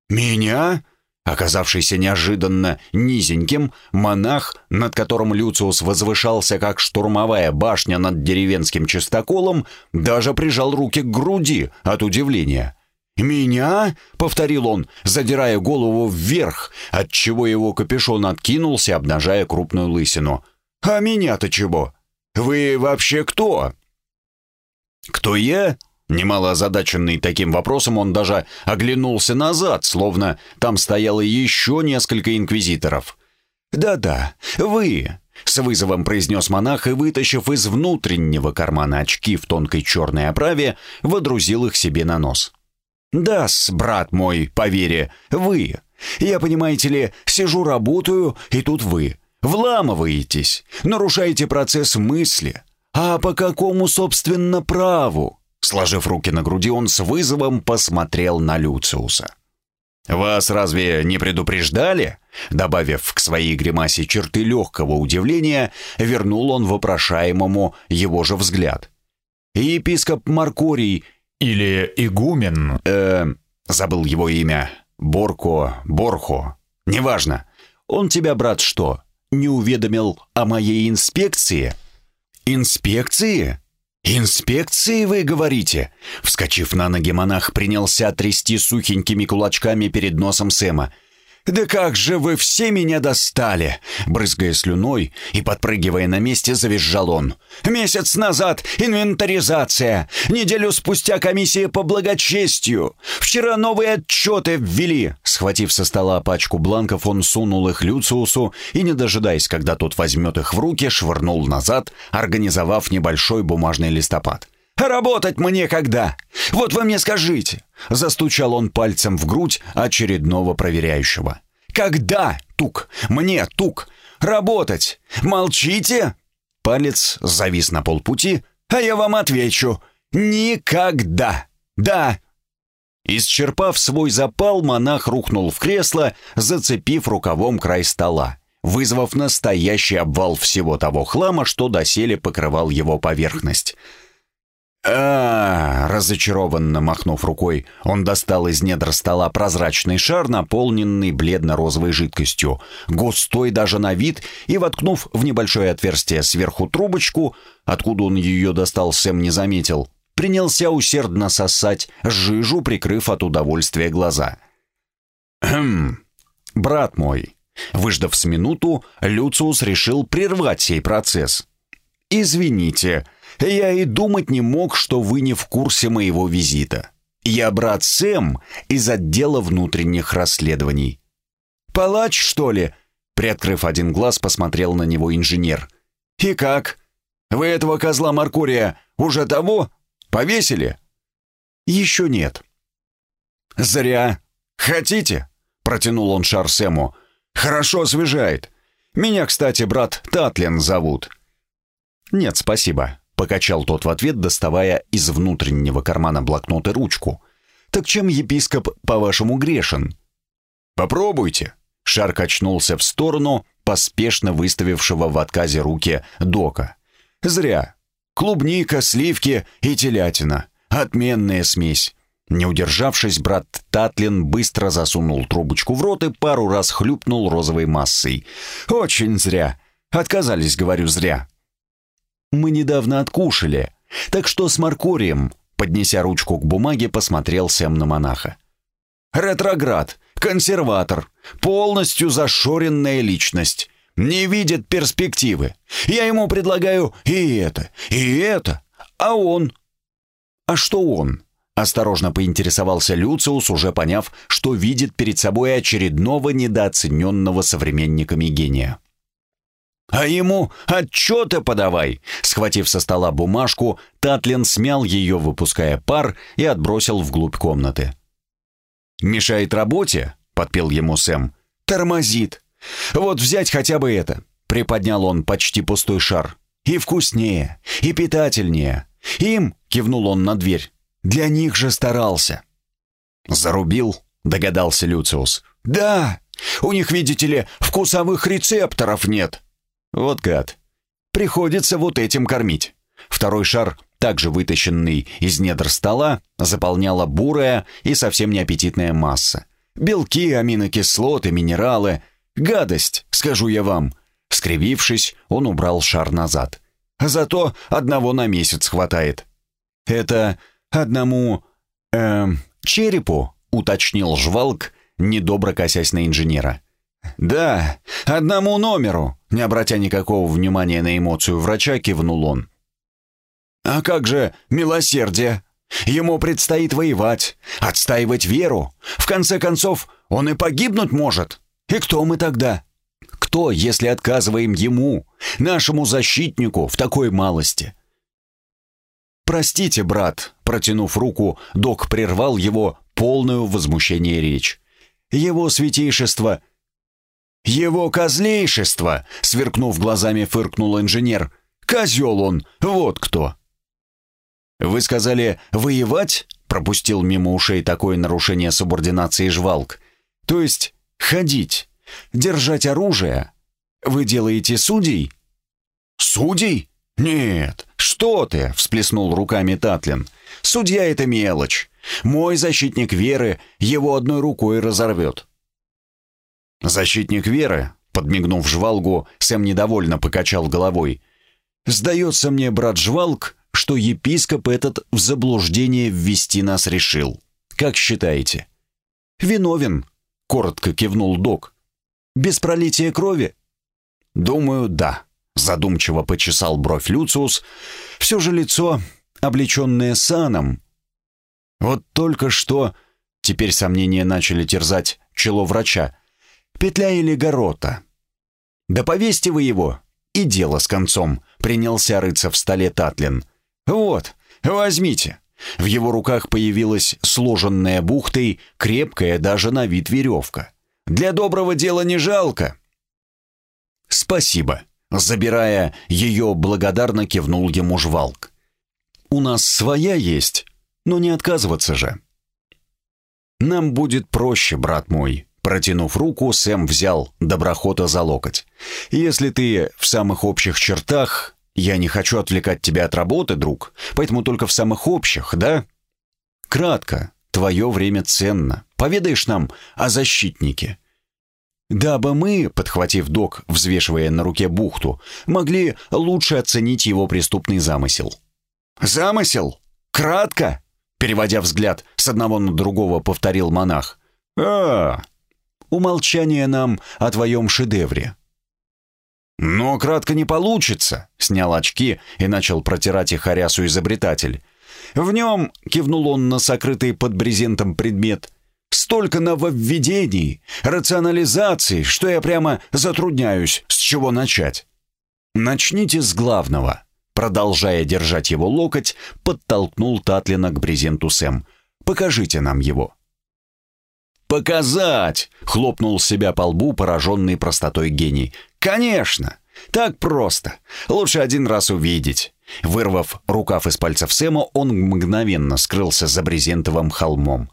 Меня? Оказавшийся неожиданно низеньким, монах, над которым Люциус возвышался как штурмовая башня над деревенским чистоколом, даже прижал руки к груди от удивления. «Меня?» — повторил он, задирая голову вверх, отчего его капюшон откинулся, обнажая крупную лысину. «А меня-то чего? Вы вообще кто?» «Кто я?» Немало озадаченный таким вопросом, он даже оглянулся назад, словно там стояло еще несколько инквизиторов. «Да-да, вы!» — с вызовом произнес монах и, вытащив из внутреннего кармана очки в тонкой черной оправе, водрузил их себе на нос. Да-с, брат мой, поверь, вы. Я, понимаете ли, сижу, работаю, и тут вы. Вламываетесь, нарушаете процесс мысли. А по какому, собственно, праву? Сложив руки на груди, он с вызовом посмотрел на Люциуса. «Вас разве не предупреждали?» Добавив к своей гримасе черты легкого удивления, вернул он вопрошаемому его же взгляд. «Епископ Маркорий или игумен, э, забыл его имя, Борко, Борхо, неважно. Он тебя, брат, что, не уведомил о моей инспекции? Инспекции? «Инспекции, вы говорите?» Вскочив на ноги, монах принялся трясти сухенькими кулачками перед носом Сэма. «Да как же вы все меня достали!» Брызгая слюной и подпрыгивая на месте, завизжал он. «Месяц назад инвентаризация, неделю спустя комиссия по благочестию, вчера новые отчеты ввели!» Схватив со стола пачку бланков, он сунул их Люциусу и, не дожидаясь, когда тот возьмет их в руки, швырнул назад, организовав небольшой бумажный листопад. Работать мне когда? Вот вы мне скажите!» Застучал он пальцем в грудь очередного проверяющего. «Когда, Тук? Мне, Тук? Работать? Молчите?» Палец завис на полпути, а я вам отвечу. «Никогда! Да!» Исчерпав свой запал, монах рухнул в кресло, зацепив рукавом край стола, вызвав настоящий обвал всего того хлама, что доселе покрывал его поверхность. А, разочарованно махнув рукой, он достал из недр стола прозрачный шар, наполненный бледно-розовой жидкостью, густой даже на вид, и, воткнув в небольшое отверстие сверху трубочку, откуда он ее достал, Сэм не заметил, принялся усердно сосать жижу, прикрыв от удовольствия глаза. «Хм, брат мой», выждав с минуту, Люциус решил прервать сей процесс. «Извините, я и думать не мог, что вы не в курсе моего визита. Я брат Сэм из отдела внутренних расследований. Палач, что ли? Приоткрыв один глаз, посмотрел на него инженер. И как? Вы этого козла Маркурия уже того повесили? Еще нет. Зря. Хотите? Протянул он шар Сэму. Хорошо освежает. Меня, кстати, брат Татлин зовут. Нет, спасибо. Покачал тот в ответ, доставая из внутреннего кармана блокнот и ручку. «Так чем епископ, по-вашему, грешен?» «Попробуйте!» Шар качнулся в сторону, поспешно выставившего в отказе руки Дока. «Зря. Клубника, сливки и телятина. Отменная смесь». Не удержавшись, брат Татлин быстро засунул трубочку в рот и пару раз хлюпнул розовой массой. «Очень зря. Отказались, говорю, зря. Мы недавно откушали. Так что с Маркорием?» Поднеся ручку к бумаге, посмотрел Сэм на монаха. «Ретроград, консерватор, полностью зашоренная личность. Не видит перспективы. Я ему предлагаю и это, и это. А он? А что он?» Осторожно поинтересовался Люциус, уже поняв, что видит перед собой очередного недооцененного современниками гения. «А ему отчеты подавай!» Схватив со стола бумажку, Татлин смял ее, выпуская пар, и отбросил вглубь комнаты. «Мешает работе?» — подпел ему Сэм. «Тормозит. Вот взять хотя бы это». Приподнял он почти пустой шар. «И вкуснее, и питательнее. Им», — кивнул он на дверь, — «для них же старался». «Зарубил?» — догадался Люциус. «Да, у них, видите ли, вкусовых рецепторов нет». Вот гад. Приходится вот этим кормить. Второй шар, также вытащенный из недр стола, заполняла бурая и совсем неаппетитная масса. Белки, аминокислоты, минералы. Гадость, скажу я вам. Скривившись, он убрал шар назад. Зато одного на месяц хватает. Это одному... эм... черепу, уточнил жвалк, недобро косясь на инженера. «Да, одному номеру», — не обратя никакого внимания на эмоцию врача, кивнул он. «А как же милосердие? Ему предстоит воевать, отстаивать веру. В конце концов, он и погибнуть может. И кто мы тогда? Кто, если отказываем ему, нашему защитнику, в такой малости?» «Простите, брат», — протянув руку, док прервал его полную возмущение речь. «Его святейшество — «Его козлейшество!» — сверкнув глазами, фыркнул инженер. «Козел он! Вот кто!» «Вы сказали «воевать»?» — пропустил мимо ушей такое нарушение субординации жвалк. «То есть ходить, держать оружие? Вы делаете судей?» «Судей? Нет, что ты!» — всплеснул руками Татлин. «Судья — это мелочь. Мой защитник веры его одной рукой разорвет». «Защитник веры», — подмигнув жвалгу, Сэм недовольно покачал головой. «Сдается мне, брат Жвалк, что епископ этот в заблуждение ввести нас решил. Как считаете?» «Виновен», — коротко кивнул док. «Без пролития крови?» «Думаю, да», — задумчиво почесал бровь Люциус. «Все же лицо, облеченное саном». Вот только что... Теперь сомнения начали терзать чело врача. Петля или горота? Да повесьте вы его, и дело с концом, принялся рыться в столе Татлин. Вот, возьмите. В его руках появилась сложенная бухтой, крепкая даже на вид веревка. Для доброго дела не жалко. Спасибо. Забирая ее, благодарно кивнул ему жвалк. У нас своя есть, но не отказываться же. Нам будет проще, брат мой, Протянув руку, Сэм взял доброхота за локоть. «Если ты в самых общих чертах, Я не хочу отвлекать тебя от работы, друг, поэтому только в самых общих, да? Кратко, твое время ценно. Поведаешь нам о защитнике?» Дабы мы, подхватив док, взвешивая на руке бухту, могли лучше оценить его преступный замысел. «Замысел? Кратко?» Переводя взгляд с одного на другого, повторил монах. «А, умолчание нам о твоем шедевре». «Но кратко не получится», — снял очки и начал протирать их Арясу изобретатель. В нем, кивнул он на сокрытый под брезентом предмет, столько нововведений, рационализаций, что я прямо затрудняюсь, с чего начать. Начните с главного. Продолжая держать его локоть, подтолкнул Татлина к брезенту Сэм. Покажите нам его. «Показать!» — хлопнул себя по лбу пораженный простотой гений. «Конечно! Так просто. Лучше один раз увидеть». Вырвав рукав из пальцев Сэма, он мгновенно скрылся за брезентовым холмом.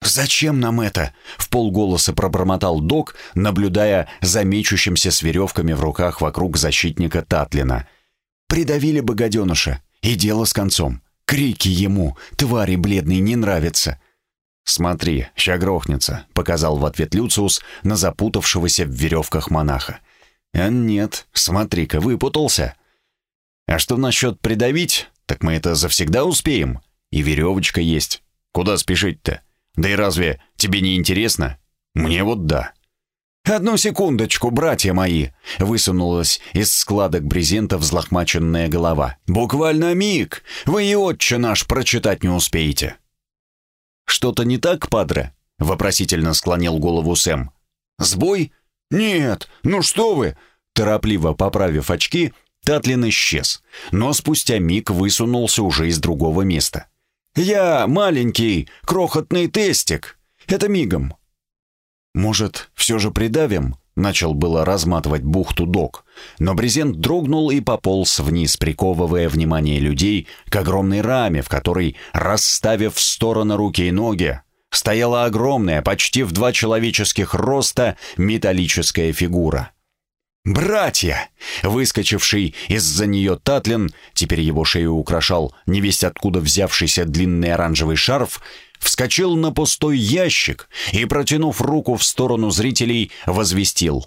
«Зачем нам это?» — в полголоса пробормотал док, наблюдая за мечущимся с веревками в руках вокруг защитника Татлина. «Придавили бы гаденыша, и дело с концом. Крики ему, твари бледные, не нравятся». «Смотри, ща грохнется», — показал в ответ Люциус на запутавшегося в веревках монаха. «А нет, смотри-ка, выпутался». «А что насчет придавить? Так мы это завсегда успеем. И веревочка есть. Куда спешить-то?» Да и разве тебе не интересно? Мне вот да. «Одну секундочку, братья мои!» — высунулась из складок брезента взлохмаченная голова. «Буквально миг! Вы и отче наш прочитать не успеете!» «Что-то не так, падре?» — вопросительно склонил голову Сэм. «Сбой? Нет, ну что вы!» Торопливо поправив очки, Татлин исчез, но спустя миг высунулся уже из другого места. Я маленький, крохотный тестик. Это мигом. Может, все же придавим? Начал было разматывать бухту док, но брезент дрогнул и пополз вниз, приковывая внимание людей к огромной раме, в которой, расставив в стороны руки и ноги, стояла огромная, почти в два человеческих роста, металлическая фигура. «Братья!» Выскочивший из-за нее Татлин, теперь его шею украшал невесть откуда взявшийся длинный оранжевый шарф, вскочил на пустой ящик и, протянув руку в сторону зрителей, возвестил.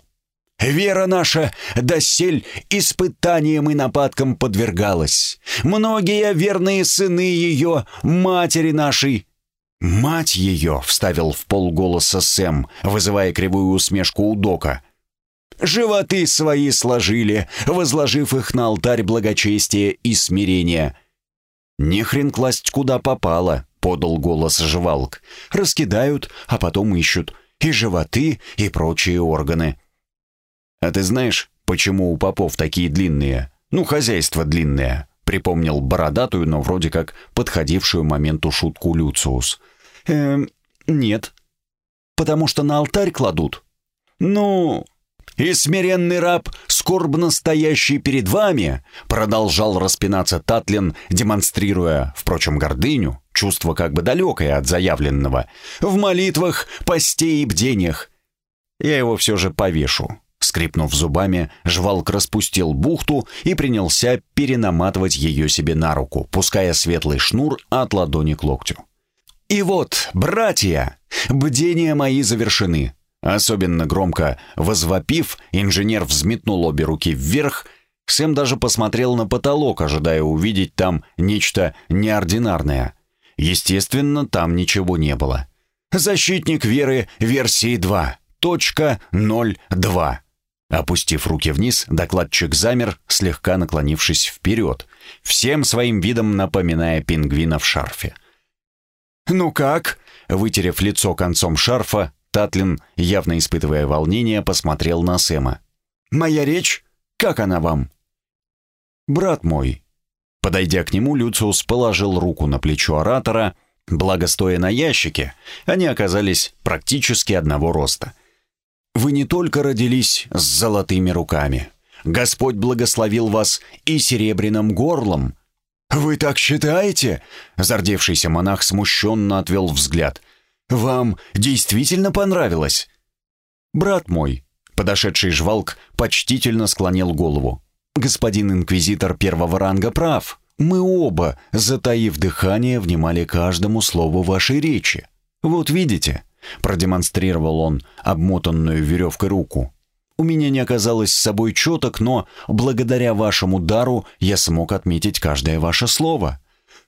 «Вера наша досель испытаниям и нападкам подвергалась. Многие верные сыны ее, матери нашей, «Мать ее!» — вставил в полголоса Сэм, вызывая кривую усмешку у Дока — животы свои сложили, возложив их на алтарь благочестия и смирения. «Не хрен класть куда попало», — подал голос жевалк. «Раскидают, а потом ищут и животы, и прочие органы». «А ты знаешь, почему у попов такие длинные? Ну, хозяйство длинное», — припомнил бородатую, но вроде как подходившую моменту шутку Люциус. «Эм, нет. Потому что на алтарь кладут». «Ну, и смиренный раб, скорбно стоящий перед вами, продолжал распинаться Татлин, демонстрируя, впрочем, гордыню, чувство как бы далекое от заявленного, в молитвах, посте и бдениях. Я его все же повешу. Скрипнув зубами, жвалк распустил бухту и принялся перенаматывать ее себе на руку, пуская светлый шнур от ладони к локтю. «И вот, братья, бдения мои завершены. Особенно громко возвопив, инженер взметнул обе руки вверх. Сэм даже посмотрел на потолок, ожидая увидеть там нечто неординарное. Естественно, там ничего не было. «Защитник веры версии 2.02». Опустив руки вниз, докладчик замер, слегка наклонившись вперед, всем своим видом напоминая пингвина в шарфе. «Ну как?» Вытерев лицо концом шарфа, Татлин, явно испытывая волнение, посмотрел на Сэма. «Моя речь? Как она вам?» «Брат мой». Подойдя к нему, Люциус положил руку на плечо оратора, благо стоя на ящике, они оказались практически одного роста. «Вы не только родились с золотыми руками. Господь благословил вас и серебряным горлом». «Вы так считаете?» Зардевшийся монах смущенно отвел взгляд – вам действительно понравилось?» «Брат мой», — подошедший жвалк почтительно склонил голову. Господин инквизитор первого ранга прав. Мы оба, затаив дыхание, внимали каждому слову вашей речи. Вот видите, продемонстрировал он обмотанную веревкой руку. У меня не оказалось с собой четок, но благодаря вашему дару я смог отметить каждое ваше слово.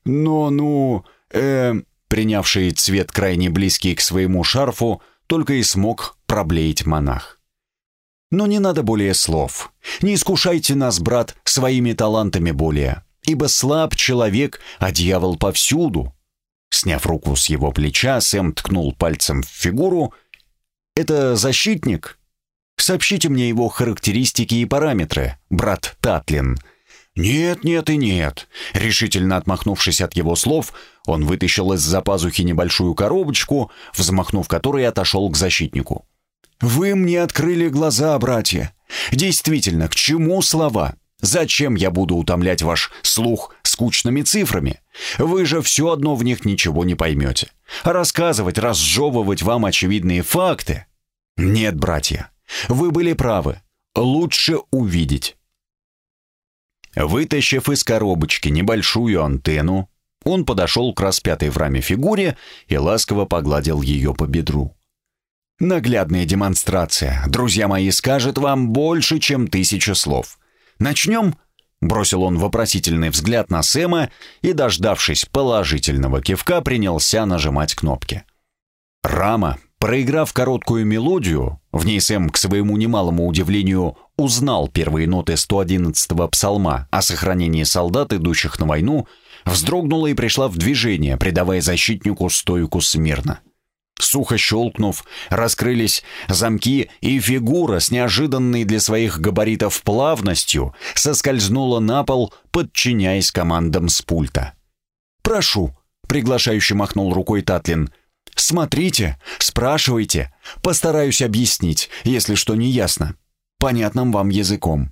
Но, ну, э, принявший цвет крайне близкий к своему шарфу, только и смог проблеять монах. Но не надо более слов. Не искушайте нас, брат, своими талантами более, ибо слаб человек, а дьявол повсюду. Сняв руку с его плеча, Сэм ткнул пальцем в фигуру. «Это защитник?» Сообщите мне его характеристики и параметры, брат Татлин». «Нет, нет и нет». Решительно отмахнувшись от его слов, он вытащил из-за пазухи небольшую коробочку, взмахнув которой отошел к защитнику. «Вы мне открыли глаза, братья. Действительно, к чему слова? Зачем я буду утомлять ваш слух скучными цифрами? Вы же все одно в них ничего не поймете. рассказывать, разжевывать вам очевидные факты? Нет, братья, вы были правы. Лучше увидеть. Вытащив из коробочки небольшую антенну, он подошел к распятой в раме фигуре и ласково погладил ее по бедру. Наглядная демонстрация, друзья мои, скажет вам больше, чем тысяча слов. Начнем? Бросил он вопросительный взгляд на Сэма и, дождавшись положительного кивка, принялся нажимать кнопки. Рама Проиграв короткую мелодию, в ней Сэм, к своему немалому удивлению, узнал первые ноты 111-го псалма о сохранении солдат, идущих на войну, вздрогнула и пришла в движение, придавая защитнику стойку смирно. Сухо щелкнув, раскрылись замки, и фигура с неожиданной для своих габаритов плавностью соскользнула на пол, подчиняясь командам с пульта. «Прошу», — приглашающе махнул рукой Татлин, — Смотрите, спрашивайте, постараюсь объяснить, если что не ясно, понятным вам языком.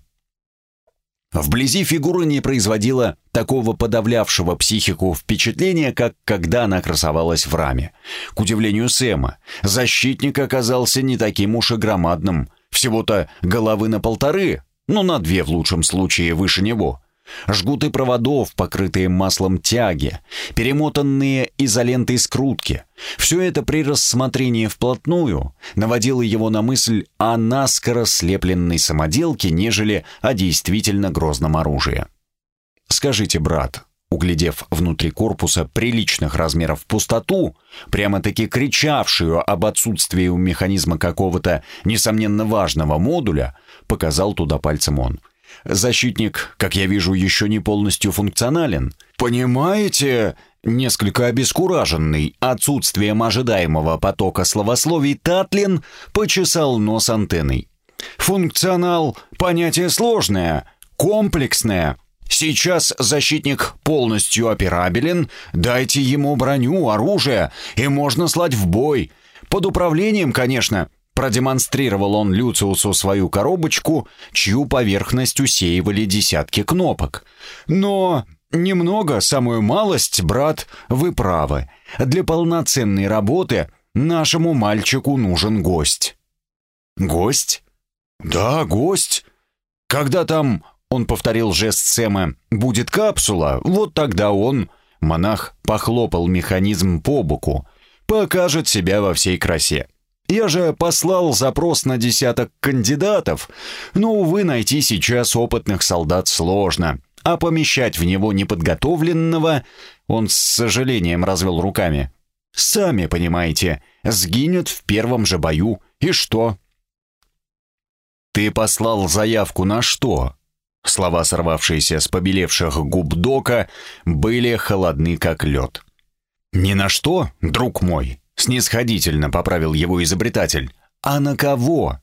Вблизи фигура не производила такого подавлявшего психику впечатления, как когда она красовалась в раме. К удивлению Сэма, защитник оказался не таким уж и громадным, всего-то головы на полторы, ну на две в лучшем случае выше него. Жгуты проводов, покрытые маслом тяги, перемотанные изолентой скрутки. Все это при рассмотрении вплотную наводило его на мысль о наскоро слепленной самоделке, нежели о действительно грозном оружии. «Скажите, брат», углядев внутри корпуса приличных размеров пустоту, прямо-таки кричавшую об отсутствии у механизма какого-то, несомненно, важного модуля, показал туда пальцем он – Защитник, как я вижу, еще не полностью функционален. Понимаете, несколько обескураженный отсутствием ожидаемого потока словословий Татлин почесал нос антенной. Функционал — понятие сложное, комплексное. Сейчас защитник полностью операбелен, дайте ему броню, оружие, и можно слать в бой. Под управлением, конечно, Продемонстрировал он Люциусу свою коробочку, чью поверхность усеивали десятки кнопок. «Но немного, самую малость, брат, вы правы. Для полноценной работы нашему мальчику нужен гость». «Гость?» «Да, гость. Когда там, — он повторил жест Сэма, — будет капсула, вот тогда он...» Монах похлопал механизм по боку. «Покажет себя во всей красе». Я же послал запрос на десяток кандидатов, но, увы, найти сейчас опытных солдат сложно, а помещать в него неподготовленного, он с сожалением развел руками. Сами понимаете, сгинет в первом же бою, и что? Ты послал заявку на что? Слова, сорвавшиеся с побелевших губ Дока, были холодны как лед. «Ни на что, друг мой», снисходительно поправил его изобретатель. А на кого?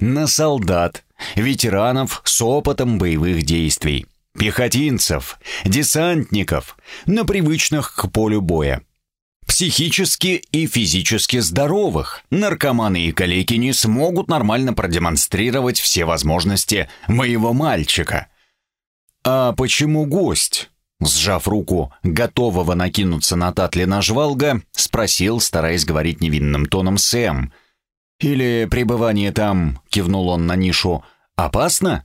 На солдат, ветеранов с опытом боевых действий, пехотинцев, десантников, на привычных к полю боя. Психически и физически здоровых наркоманы и калеки не смогут нормально продемонстрировать все возможности моего мальчика. А почему гость? Сжав руку, готового накинуться на Татлина жвалга, спросил, стараясь говорить невинным тоном Сэм. «Или пребывание там, — кивнул он на нишу, — опасно?»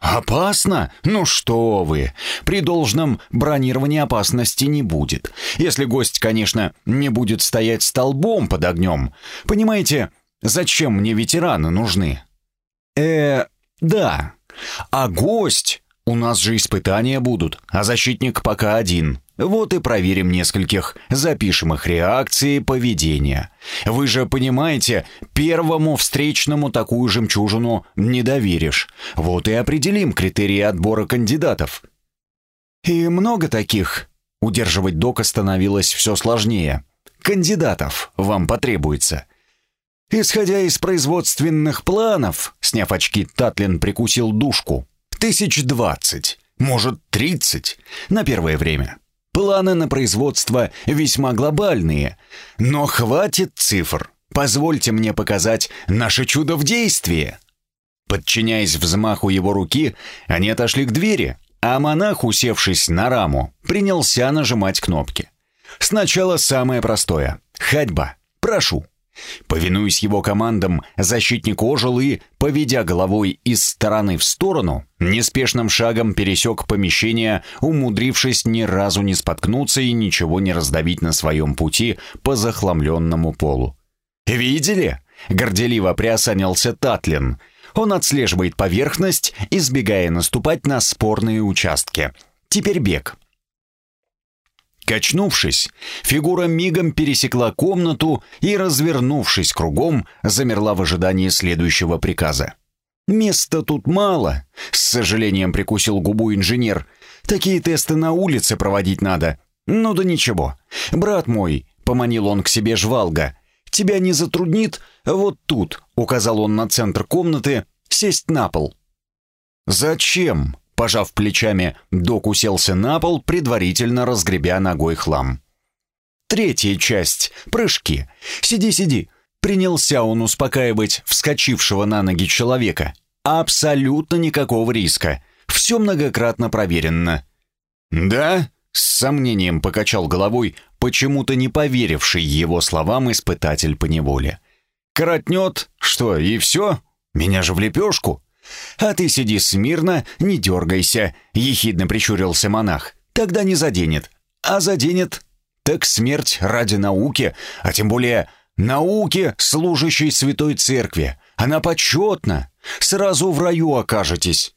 «Опасно? Ну что вы! При должном бронировании опасности не будет. Если гость, конечно, не будет стоять столбом под огнем. Понимаете, зачем мне ветераны нужны?» «Э, да. А гость? У нас же испытания будут, а защитник пока один. Вот и проверим нескольких, запишем их реакции, поведения. Вы же понимаете, первому встречному такую жемчужину не доверишь. Вот и определим критерии отбора кандидатов. И много таких. Удерживать дока становилось все сложнее. Кандидатов вам потребуется. Исходя из производственных планов, сняв очки, Татлин прикусил душку. Тысяч двадцать, может, тридцать на первое время. Планы на производство весьма глобальные, но хватит цифр. Позвольте мне показать наше чудо в действии. Подчиняясь взмаху его руки, они отошли к двери, а монах, усевшись на раму, принялся нажимать кнопки. Сначала самое простое — ходьба. Прошу. Повинуясь его командам, защитник ожил и, поведя головой из стороны в сторону, неспешным шагом пересек помещение, умудрившись ни разу не споткнуться и ничего не раздавить на своем пути по захламленному полу. «Видели?» — горделиво приосанился Татлин. Он отслеживает поверхность, избегая наступать на спорные участки. Теперь бег. Качнувшись, фигура мигом пересекла комнату и, развернувшись кругом, замерла в ожидании следующего приказа. «Места тут мало», — с сожалением прикусил губу инженер. «Такие тесты на улице проводить надо». «Ну да ничего. Брат мой», — поманил он к себе жвалга, — «тебя не затруднит вот тут», — указал он на центр комнаты, — «сесть на пол». «Зачем?» Пожав плечами, док уселся на пол, предварительно разгребя ногой хлам. Третья часть. Прыжки. Сиди, сиди. Принялся он успокаивать вскочившего на ноги человека. Абсолютно никакого риска. Все многократно проверено. Да? С сомнением покачал головой, почему-то не поверивший его словам испытатель по неволе. Коротнет? Что, и все? Меня же в лепешку? «А ты сиди смирно, не дергайся», — ехидно прищурился монах. «Тогда не заденет. А заденет, так смерть ради науки, а тем более науки, служащей святой церкви. Она почетна. Сразу в раю окажетесь».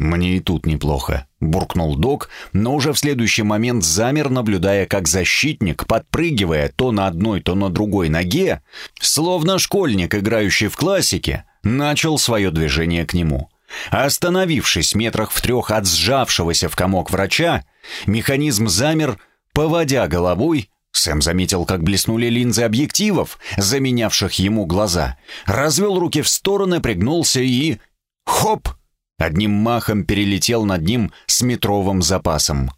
«Мне и тут неплохо», — буркнул док, но уже в следующий момент замер, наблюдая, как защитник, подпрыгивая то на одной, то на другой ноге, словно школьник, играющий в классике, начал свое движение к нему. Остановившись метрах в трех от сжавшегося в комок врача, механизм замер, поводя головой, Сэм заметил, как блеснули линзы объективов, заменявших ему глаза, развел руки в стороны, пригнулся и... Хоп! Одним махом перелетел над ним с метровым запасом.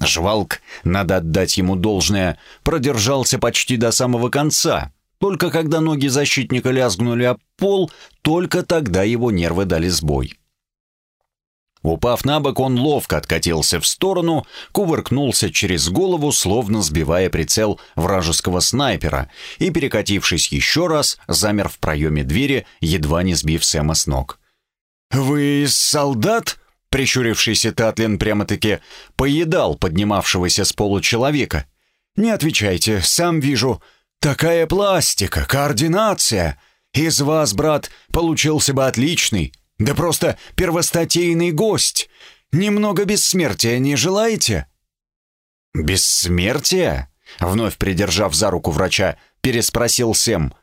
Жвалк, надо отдать ему должное, продержался почти до самого конца, только когда ноги защитника лязгнули об пол, только тогда его нервы дали сбой. Упав на бок, он ловко откатился в сторону, кувыркнулся через голову, словно сбивая прицел вражеского снайпера, и, перекатившись еще раз, замер в проеме двери, едва не сбив Сэма с ног. «Вы солдат?» — прищурившийся Татлин прямо-таки поедал поднимавшегося с пола человека. «Не отвечайте, сам вижу. Такая пластика, координация. Из вас, брат, получился бы отличный, да просто первостатейный гость. Немного бессмертия не желаете?» «Бессмертия?» Вновь придержав за руку врача, переспросил Сэм.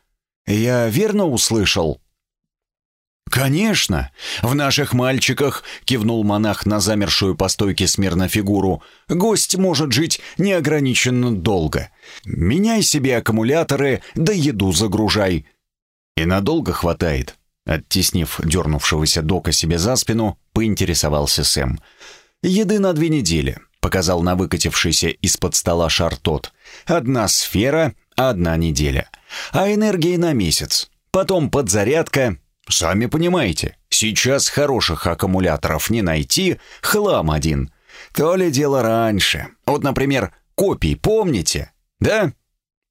«Я верно услышал?» «Конечно! В наших мальчиках!» — кивнул монах на замершую по стойке смирно фигуру. «Гость может жить неограниченно долго. Меняй себе аккумуляторы, да еду загружай». «И надолго хватает?» Оттеснив дернувшегося Дока себе за спину, поинтересовался Сэм. «Еды на две недели», — показал на выкатившийся из-под стола шар тот. «Одна сфера, одна неделя. А энергии на месяц. Потом подзарядка, Сами понимаете, сейчас хороших аккумуляторов не найти, хлам один. То ли дело раньше. Вот, например, копий помните? Да?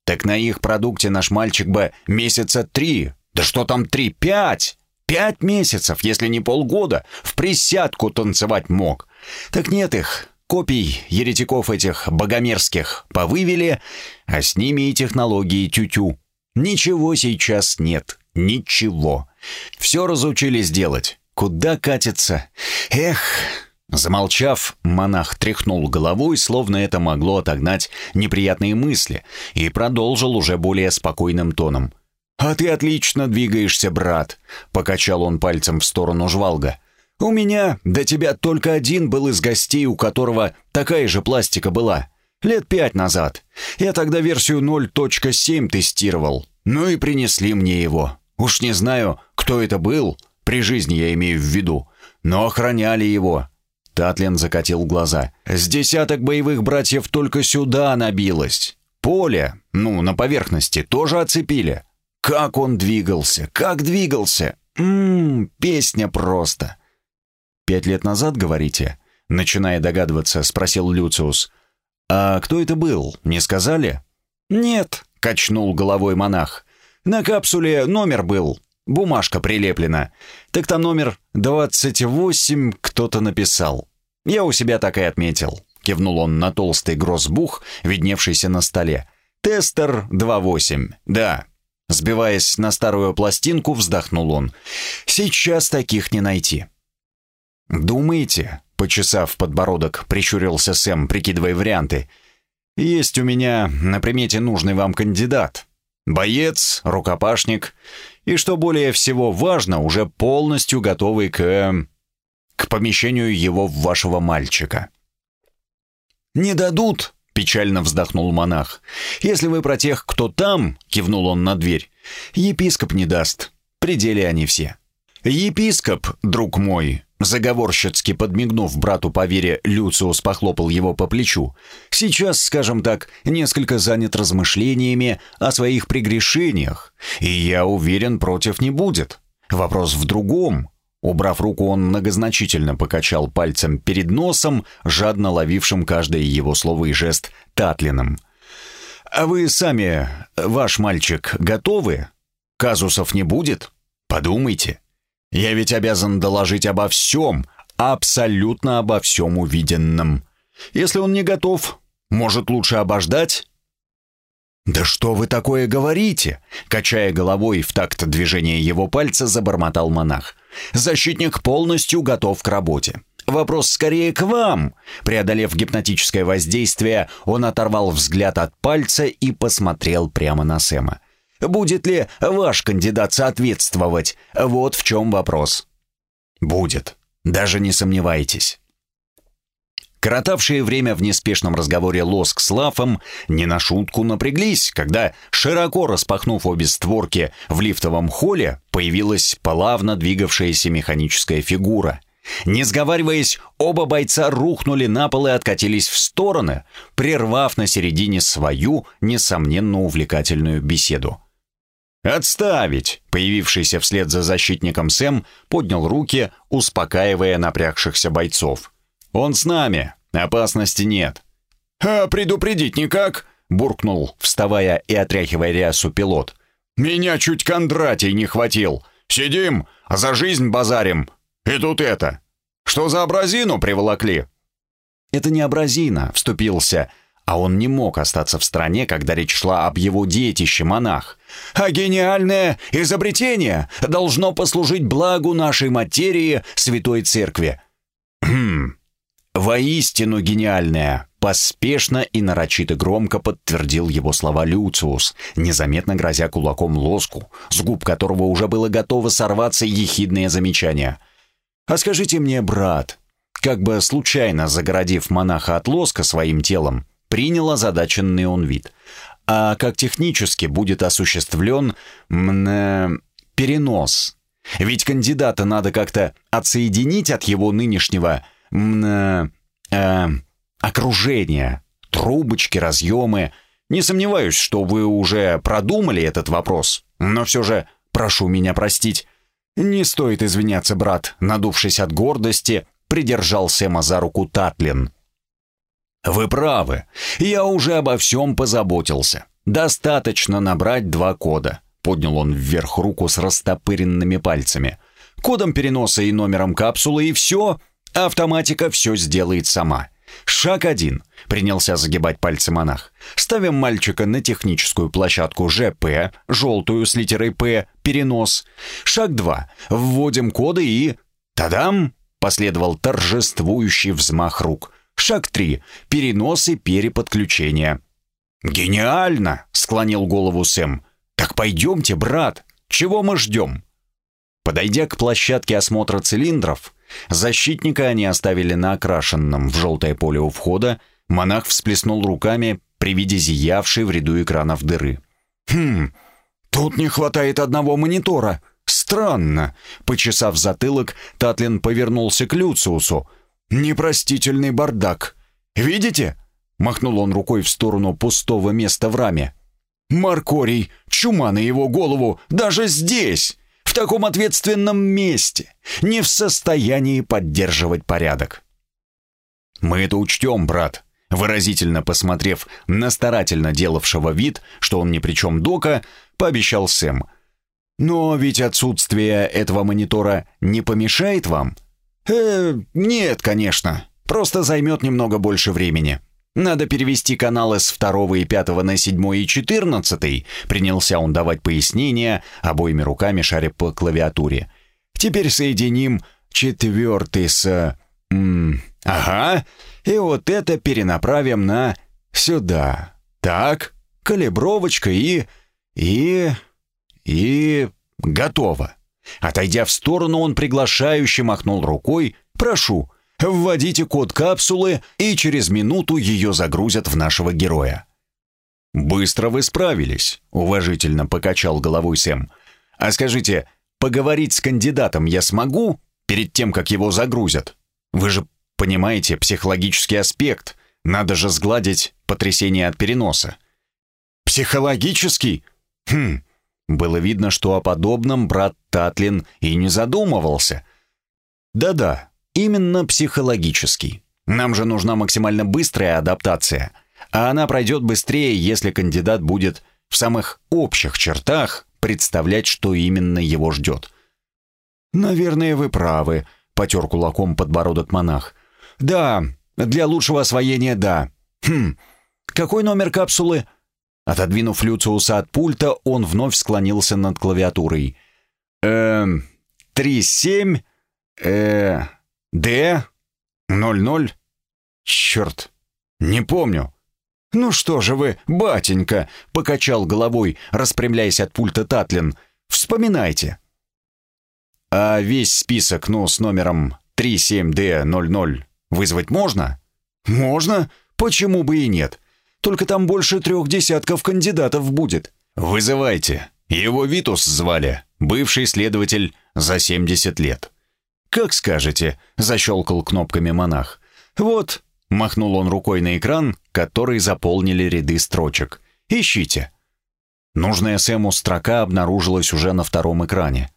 Так на их продукте наш мальчик бы месяца три, да что там три, пять, Пять месяцев, если не полгода, в присядку танцевать мог. Так нет их, копий еретиков этих богомерзких повывели, а с ними и технологии тю-тю. Ничего сейчас нет, ничего. Все разучились делать. Куда катится? Эх... Замолчав, монах тряхнул головой, словно это могло отогнать неприятные мысли, и продолжил уже более спокойным тоном. «А ты отлично двигаешься, брат», — покачал он пальцем в сторону жвалга. «У меня до тебя только один был из гостей, у которого такая же пластика была. Лет пять назад. Я тогда версию 0.7 тестировал. Ну и принесли мне его. Уж не знаю, кто это был, при жизни я имею в виду, но охраняли его». Татлин закатил глаза. «С десяток боевых братьев только сюда набилось. Поле, ну, на поверхности, тоже оцепили. Как он двигался, как двигался! Ммм, песня просто!» «Пять лет назад, говорите?» Начиная догадываться, спросил Люциус. «А кто это был, не сказали?» «Нет», — качнул головой монах. «На капсуле номер был, бумажка прилеплена. Так там номер 28 кто-то написал. Я у себя так и отметил». Кивнул он на толстый гроссбух, видневшийся на столе. «Тестер 28. Да, Сбиваясь на старую пластинку, вздохнул он. «Сейчас таких не найти». «Думаете?» — почесав подбородок, прищурился Сэм, прикидывая варианты. «Есть у меня на примете нужный вам кандидат. Боец, рукопашник и, что более всего важно, уже полностью готовый к... к помещению его в вашего мальчика». «Не дадут!» — печально вздохнул монах. «Если вы про тех, кто там», — кивнул он на дверь, — «епископ не даст. Пределе они все». «Епископ, друг мой», — заговорщицки подмигнув брату по вере, Люциус похлопал его по плечу, «сейчас, скажем так, несколько занят размышлениями о своих прегрешениях, и я уверен, против не будет. Вопрос в другом. Убрав руку, он многозначительно покачал пальцем перед носом, жадно ловившим каждое его слово и жест Татлином. «А вы сами, ваш мальчик, готовы? Казусов не будет? Подумайте. Я ведь обязан доложить обо всем, абсолютно обо всем увиденном. Если он не готов, может, лучше обождать?» «Да что вы такое говорите?» Качая головой в такт движения его пальца, забормотал монах. «Защитник полностью готов к работе. Вопрос скорее к вам!» Преодолев гипнотическое воздействие, он оторвал взгляд от пальца и посмотрел прямо на Сэма. «Будет ли ваш кандидат соответствовать? Вот в чем вопрос». «Будет. Даже не сомневайтесь». Коротавшие время в неспешном разговоре Лоск с Лафом не на шутку напряглись, когда, широко распахнув обе створки в лифтовом холле, появилась плавно двигавшаяся механическая фигура. Не сговариваясь, оба бойца рухнули на пол и откатились в стороны, прервав на середине свою, несомненно, увлекательную беседу. «Отставить!» — появившийся вслед за защитником Сэм поднял руки, успокаивая напрягшихся бойцов. Он с нами, опасности нет». «А предупредить никак?» — буркнул, вставая и отряхивая рясу пилот. «Меня чуть Кондратий не хватил. Сидим, а за жизнь базарим. И тут это. Что за абразину приволокли?» «Это не абразина», — вступился, а он не мог остаться в стране, когда речь шла об его детище монах. «А гениальное изобретение должно послужить благу нашей материи Святой Церкви». «Хм, «Воистину гениальная!» Поспешно и нарочито громко подтвердил его слова Люциус, незаметно грозя кулаком лоску, с губ которого уже было готово сорваться ехидное замечание. «А скажите мне, брат, как бы случайно загородив монаха от лоска своим телом, принял озадаченный он вид. А как технически будет осуществлен мне, перенос? Ведь кандидата надо как-то отсоединить от его нынешнего э, э, окружение, трубочки, разъемы. Не сомневаюсь, что вы уже продумали этот вопрос, но все же прошу меня простить. Не стоит извиняться, брат, надувшись от гордости, придержал Сэма за руку Татлин. «Вы правы. Я уже обо всем позаботился. Достаточно набрать два кода». Поднял он вверх руку с растопыренными пальцами. кодом переноса и номером капсулы, и все. Автоматика все сделает сама. Шаг один. Принялся загибать пальцы монах. Ставим мальчика на техническую площадку ЖП, желтую с литерой П, перенос. Шаг два. Вводим коды и... Тадам! Последовал торжествующий взмах рук. Шаг три. Перенос и переподключение. «Гениально!» — склонил голову Сэм. «Так пойдемте, брат. Чего мы ждем?» Подойдя к площадке осмотра цилиндров, защитника они оставили на окрашенном в желтое поле у входа, монах всплеснул руками при виде зиявшей в ряду экранов дыры. «Хм, тут не хватает одного монитора. Странно!» Почесав затылок, Татлин повернулся к Люциусу. «Непростительный бардак. Видите?» Махнул он рукой в сторону пустого места в раме. «Маркорий, чума на его голову, даже здесь!» в таком ответственном месте, не в состоянии поддерживать порядок. Мы это учтем, брат, выразительно посмотрев на старательно делавшего вид, что он ни при чем дока, пообещал Сэм. Но ведь отсутствие этого монитора не помешает вам? Э, нет, конечно. Просто займет немного больше времени. Надо перевести каналы с второго и пятого на седьмой и четырнадцатый. Принялся он давать пояснения, обоими руками шаря по клавиатуре. Теперь соединим четвертый с... М ага. И вот это перенаправим на... Сюда. Так. Калибровочка и... И... И... Готово. Отойдя в сторону, он приглашающе махнул рукой. «Прошу, Вводите код капсулы, и через минуту ее загрузят в нашего героя. «Быстро вы справились», — уважительно покачал головой Сэм. «А скажите, поговорить с кандидатом я смогу перед тем, как его загрузят? Вы же понимаете психологический аспект. Надо же сгладить потрясение от переноса». «Психологический? Хм...» Было видно, что о подобном брат Татлин и не задумывался. «Да-да, Именно психологический. Нам же нужна максимально быстрая адаптация, а она пройдет быстрее, если кандидат будет в самых общих чертах представлять, что именно его ждет. «Наверное, вы правы», — потер кулаком подбородок монах. «Да, для лучшего освоения, да. Хм, какой номер капсулы?» Отодвинув Люциуса от пульта, он вновь склонился над клавиатурой. «Эм, три семь... э Д? 00? Черт, не помню. Ну что же вы, батенька, покачал головой, распрямляясь от пульта Татлин. Вспоминайте. А весь список, ну, с номером 37D00 вызвать можно? Можно? Почему бы и нет? Только там больше трех десятков кандидатов будет. Вызывайте. Его Витус звали, бывший следователь за 70 лет. «Как скажете», — защелкал кнопками монах. «Вот», — махнул он рукой на экран, который заполнили ряды строчек. «Ищите». Нужная Сэму строка обнаружилась уже на втором экране.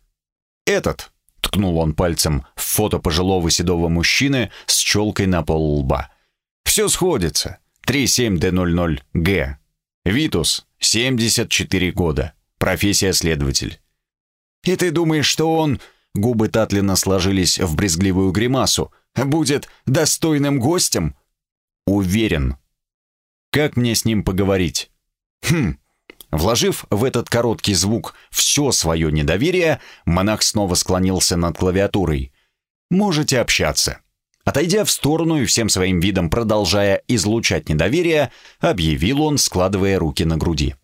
«Этот», — ткнул он пальцем в фото пожилого седого мужчины с челкой на пол лба. «Все сходится. 37D00G. Витус, 74 года. Профессия следователь». «И ты думаешь, что он...» Губы Татлина сложились в брезгливую гримасу. «Будет достойным гостем?» «Уверен». «Как мне с ним поговорить?» «Хм». Вложив в этот короткий звук все свое недоверие, монах снова склонился над клавиатурой. «Можете общаться». Отойдя в сторону и всем своим видом продолжая излучать недоверие, объявил он, складывая руки на груди.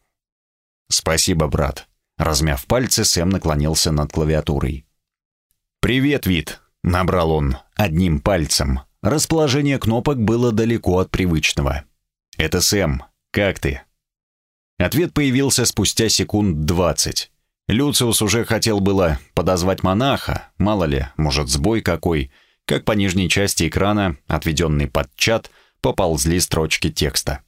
«Спасибо, брат». Размяв пальцы, Сэм наклонился над клавиатурой. «Привет, вид!» — набрал он одним пальцем. Расположение кнопок было далеко от привычного. «Это Сэм. Как ты?» Ответ появился спустя секунд двадцать. Люциус уже хотел было подозвать монаха, мало ли, может, сбой какой, как по нижней части экрана, отведенный под чат, поползли строчки текста.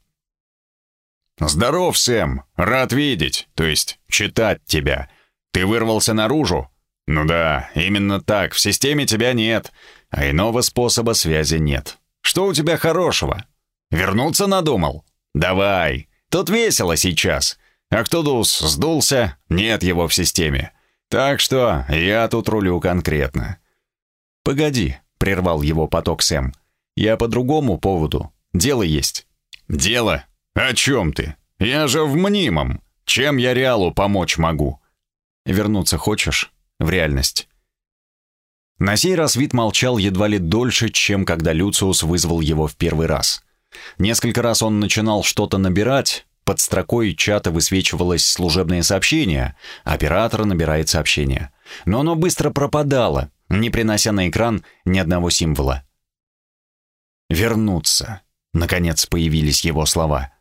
«Здоров, Сэм! Рад видеть, то есть читать тебя. Ты вырвался наружу, «Ну да, именно так. В системе тебя нет, а иного способа связи нет. Что у тебя хорошего? Вернуться надумал? Давай. Тут весело сейчас. А кто дус, сдулся, нет его в системе. Так что я тут рулю конкретно. Погоди, прервал его поток Сэм. Я по другому поводу. Дело есть. Дело? О чем ты? Я же в мнимом. Чем я Реалу помочь могу? Вернуться хочешь в реальность? На сей раз вид молчал едва ли дольше, чем когда Люциус вызвал его в первый раз. Несколько раз он начинал что-то набирать, под строкой чата высвечивалось служебное сообщение, оператор набирает сообщение. Но оно быстро пропадало, не принося на экран ни одного символа. «Вернуться», — наконец появились его слова.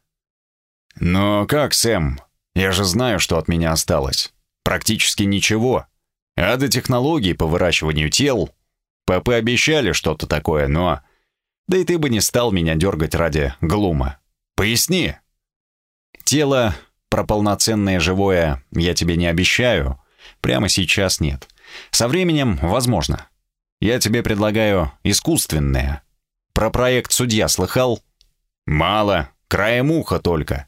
«Но как, Сэм? Я же знаю, что от меня осталось. Практически ничего. А до технологий по выращиванию тел... ПП обещали что-то такое, но... Да и ты бы не стал меня дергать ради глума. Поясни». «Тело про полноценное живое я тебе не обещаю. Прямо сейчас нет. Со временем возможно. Я тебе предлагаю искусственное. Про проект «Судья» слыхал?» «Мало. Краем уха только».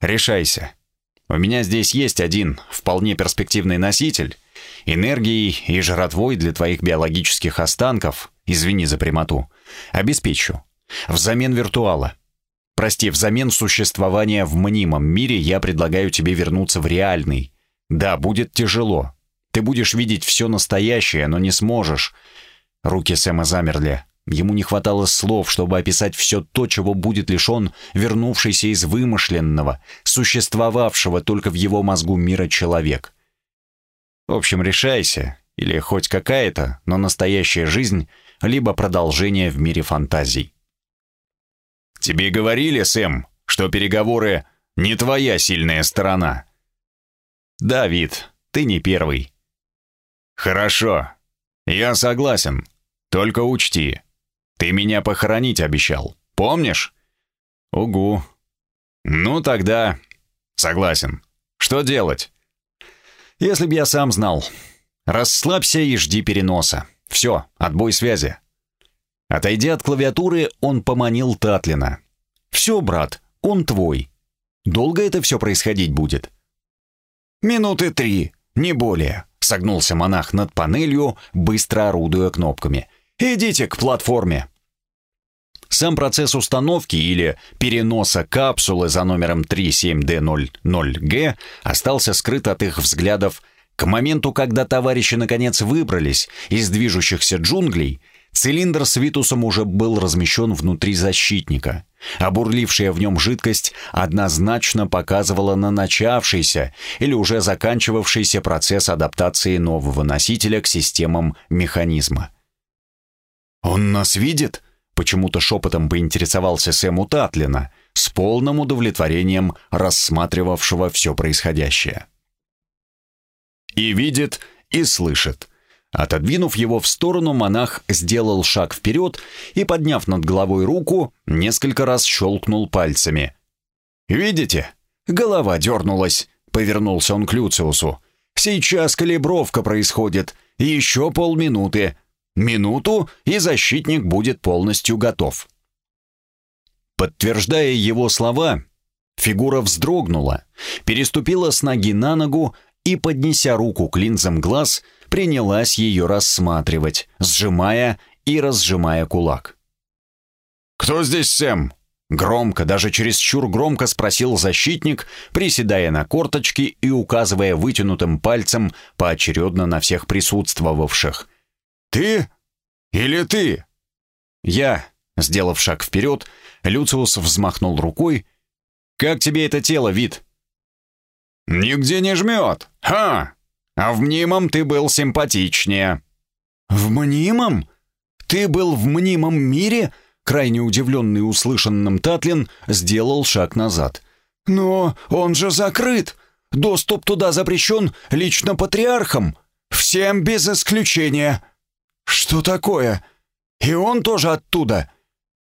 «Решайся. У меня здесь есть один вполне перспективный носитель, энергией и жратвой для твоих биологических останков, извини за прямоту, обеспечу. Взамен виртуала. Прости, взамен существования в мнимом мире я предлагаю тебе вернуться в реальный. Да, будет тяжело. Ты будешь видеть все настоящее, но не сможешь. Руки Сэма замерли. Ему не хватало слов, чтобы описать все то, чего будет лишен вернувшийся из вымышленного, существовавшего только в его мозгу мира человек. В общем, решайся, или хоть какая-то, но настоящая жизнь, либо продолжение в мире фантазий. «Тебе говорили, Сэм, что переговоры не твоя сильная сторона?» «Давид, ты не первый». «Хорошо, я согласен. Только учти, ты меня похоронить обещал, помнишь?» «Угу». «Ну тогда...» «Согласен. Что делать?» «Если б я сам знал. Расслабься и жди переноса. Все, отбой связи». Отойдя от клавиатуры, он поманил Татлина. «Все, брат, он твой. Долго это все происходить будет?» «Минуты три, не более», — согнулся монах над панелью, быстро орудуя кнопками. «Идите к платформе». Сам процесс установки или переноса капсулы за номером 37D00G остался скрыт от их взглядов к моменту, когда товарищи наконец выбрались из движущихся джунглей, цилиндр с Витусом уже был размещен внутри защитника, а бурлившая в нем жидкость однозначно показывала на начавшийся или уже заканчивавшийся процесс адаптации нового носителя к системам механизма. «Он нас видит?» Почему-то шепотом поинтересовался Сэм у Татлина, с полным удовлетворением рассматривавшего все происходящее. И видит, и слышит. Отодвинув его в сторону, монах сделал шаг вперед и, подняв над головой руку, несколько раз щелкнул пальцами. «Видите? Голова дернулась», — повернулся он к Люциусу. «Сейчас калибровка происходит. Еще полминуты. Минуту, и защитник будет полностью готов. Подтверждая его слова, фигура вздрогнула, переступила с ноги на ногу и, поднеся руку к линзам глаз, принялась ее рассматривать, сжимая и разжимая кулак. «Кто здесь Сэм?» Громко, даже чересчур громко спросил защитник, приседая на корточки и указывая вытянутым пальцем поочередно на всех присутствовавших. «Ты? Или ты?» «Я», сделав шаг вперед, Люциус взмахнул рукой. «Как тебе это тело, вид?» «Нигде не жмет! Ха! А в мнимом ты был симпатичнее!» «В мнимом? Ты был в мнимом мире?» Крайне удивленный услышанным Татлин сделал шаг назад. «Но он же закрыт! Доступ туда запрещен лично патриархом! Всем без исключения!» «Что такое? И он тоже оттуда?»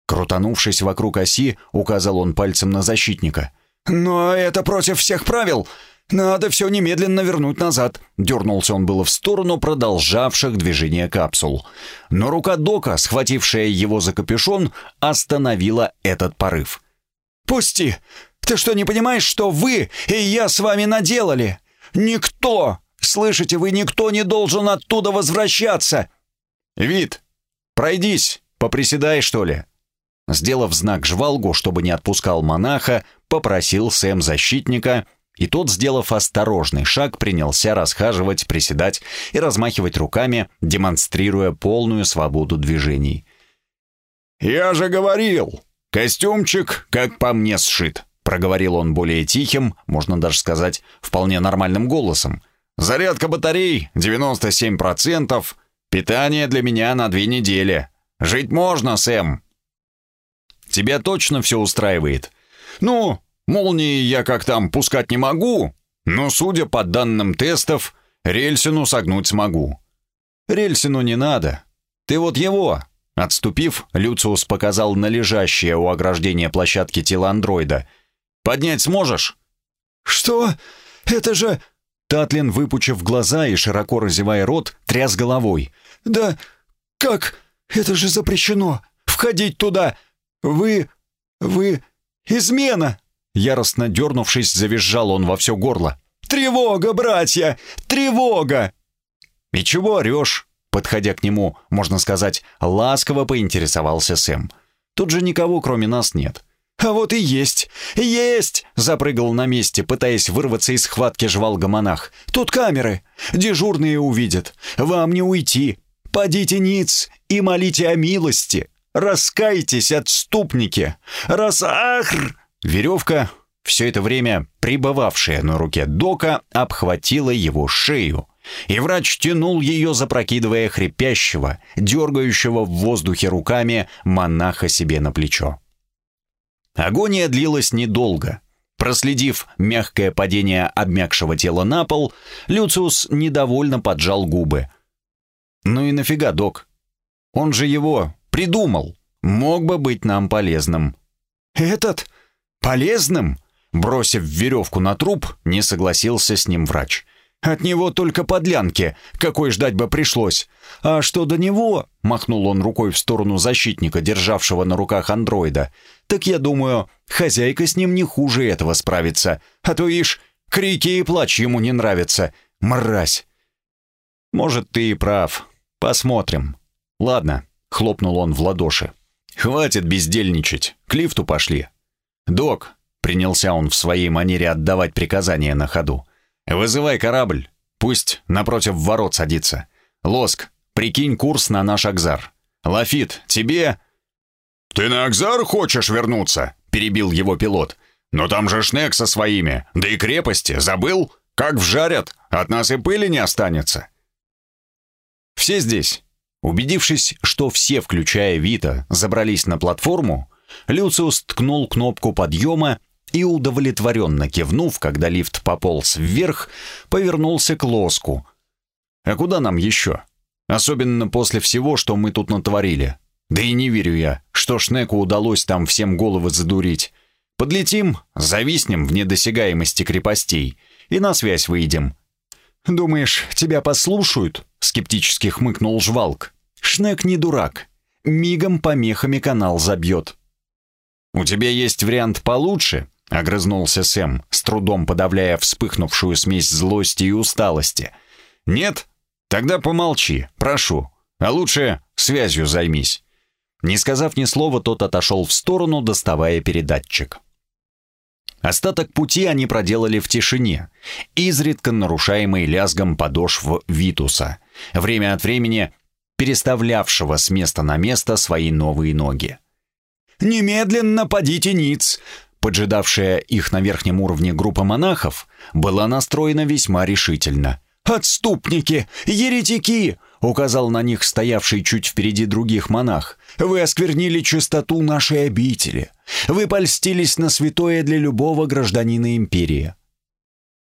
Крутанувшись вокруг оси, указал он пальцем на защитника. «Но это против всех правил. Надо все немедленно вернуть назад». Дернулся он было в сторону продолжавших движение капсул. Но рука Дока, схватившая его за капюшон, остановила этот порыв. «Пусти! Ты что, не понимаешь, что вы и я с вами наделали? Никто Слышите, вы никто не должен оттуда возвращаться!» «Вид, пройдись, поприседай, что ли!» Сделав знак жвалгу, чтобы не отпускал монаха, попросил Сэм защитника, и тот, сделав осторожный шаг, принялся расхаживать, приседать и размахивать руками, демонстрируя полную свободу движений. «Я же говорил, костюмчик, как по мне, сшит», — проговорил он более тихим, можно даже сказать, вполне нормальным голосом. «Зарядка батарей 97%, питание для меня на две недели. Жить можно, Сэм». «Тебя точно все устраивает?» «Ну, молнии я как там пускать не могу, но, судя по данным тестов, рельсину согнуть смогу». «Рельсину не надо. Ты вот его, Отступив, Люциус показал на лежащее у ограждения площадки тело андроида. «Поднять сможешь?» «Что? Это же...» Татлин, выпучив глаза и широко разевая рот, тряс головой. «Да как? Это же запрещено! Входить туда! Вы... вы... измена!» Яростно дернувшись, завизжал он во все горло. «Тревога, братья! Тревога!» «И чего орешь?» Подходя к нему, можно сказать, ласково поинтересовался Сэм. «Тут же никого, кроме нас, нет». «А вот и есть! Есть!» — запрыгал на месте, пытаясь вырваться из схватки жвалга-монах. «Тут камеры! Дежурные увидят! Вам не уйти! Подите ниц и молите о милости! Раскайтесь, отступники! Раз... Ахр!» Веревка, все это время пребывавшая на руке Дока, обхватила его шею и врач тянул ее, запрокидывая хрипящего, дергающего в воздухе руками монаха себе на плечо. Агония длилась недолго. Проследив мягкое падение обмякшего тела на пол, Люциус недовольно поджал губы. «Ну и нафига, док? Он же его придумал. Мог бы быть нам полезным». «Этот? Полезным?» Бросив веревку на труп, не согласился с ним врач. От него только подлянки, какой ждать бы пришлось. А что до него, махнул он рукой в сторону защитника, державшего на руках андроида, так я думаю, хозяйка с ним не хуже этого справится. А то, ишь, крики и плач ему не нравятся. Мразь. Может, ты и прав. Посмотрим. Ладно, хлопнул он в ладоши. Хватит бездельничать. К лифту пошли. Док, принялся он в своей манере отдавать приказания на ходу. «Вызывай корабль. Пусть напротив ворот садится. Лоск, прикинь курс на наш Акзар. Лафит, тебе...» «Ты на Акзар хочешь вернуться?» — перебил его пилот. «Но там же Шнек со своими, да и крепости, забыл? Как вжарят, от нас и пыли не останется». «Все здесь». Убедившись, что все, включая Вита, забрались на платформу, Люциус ткнул кнопку подъема и, удовлетворенно кивнув, когда лифт пополз вверх, повернулся к лоску. «А куда нам еще? Особенно после всего, что мы тут натворили. Да и не верю я, что Шнеку удалось там всем головы задурить. Подлетим, зависнем в недосягаемости крепостей и на связь выйдем». «Думаешь, тебя послушают?» — скептически хмыкнул Жвалк. «Шнек не дурак. Мигом помехами канал забьет». «У тебя есть вариант получше?» Огрызнулся Сэм, с трудом подавляя вспыхнувшую смесь злости и усталости. «Нет? Тогда помолчи, прошу. А лучше связью займись». Не сказав ни слова, тот отошел в сторону, доставая передатчик. Остаток пути они проделали в тишине, изредка нарушаемый лязгом подошв Витуса, время от времени переставлявшего с места на место свои новые ноги. «Немедленно подите ниц!» Поджидавшая их на верхнем уровне группа монахов была настроена весьма решительно. «Отступники! Еретики!» — указал на них стоявший чуть впереди других монах. «Вы осквернили чистоту нашей обители. Вы польстились на святое для любого гражданина империи».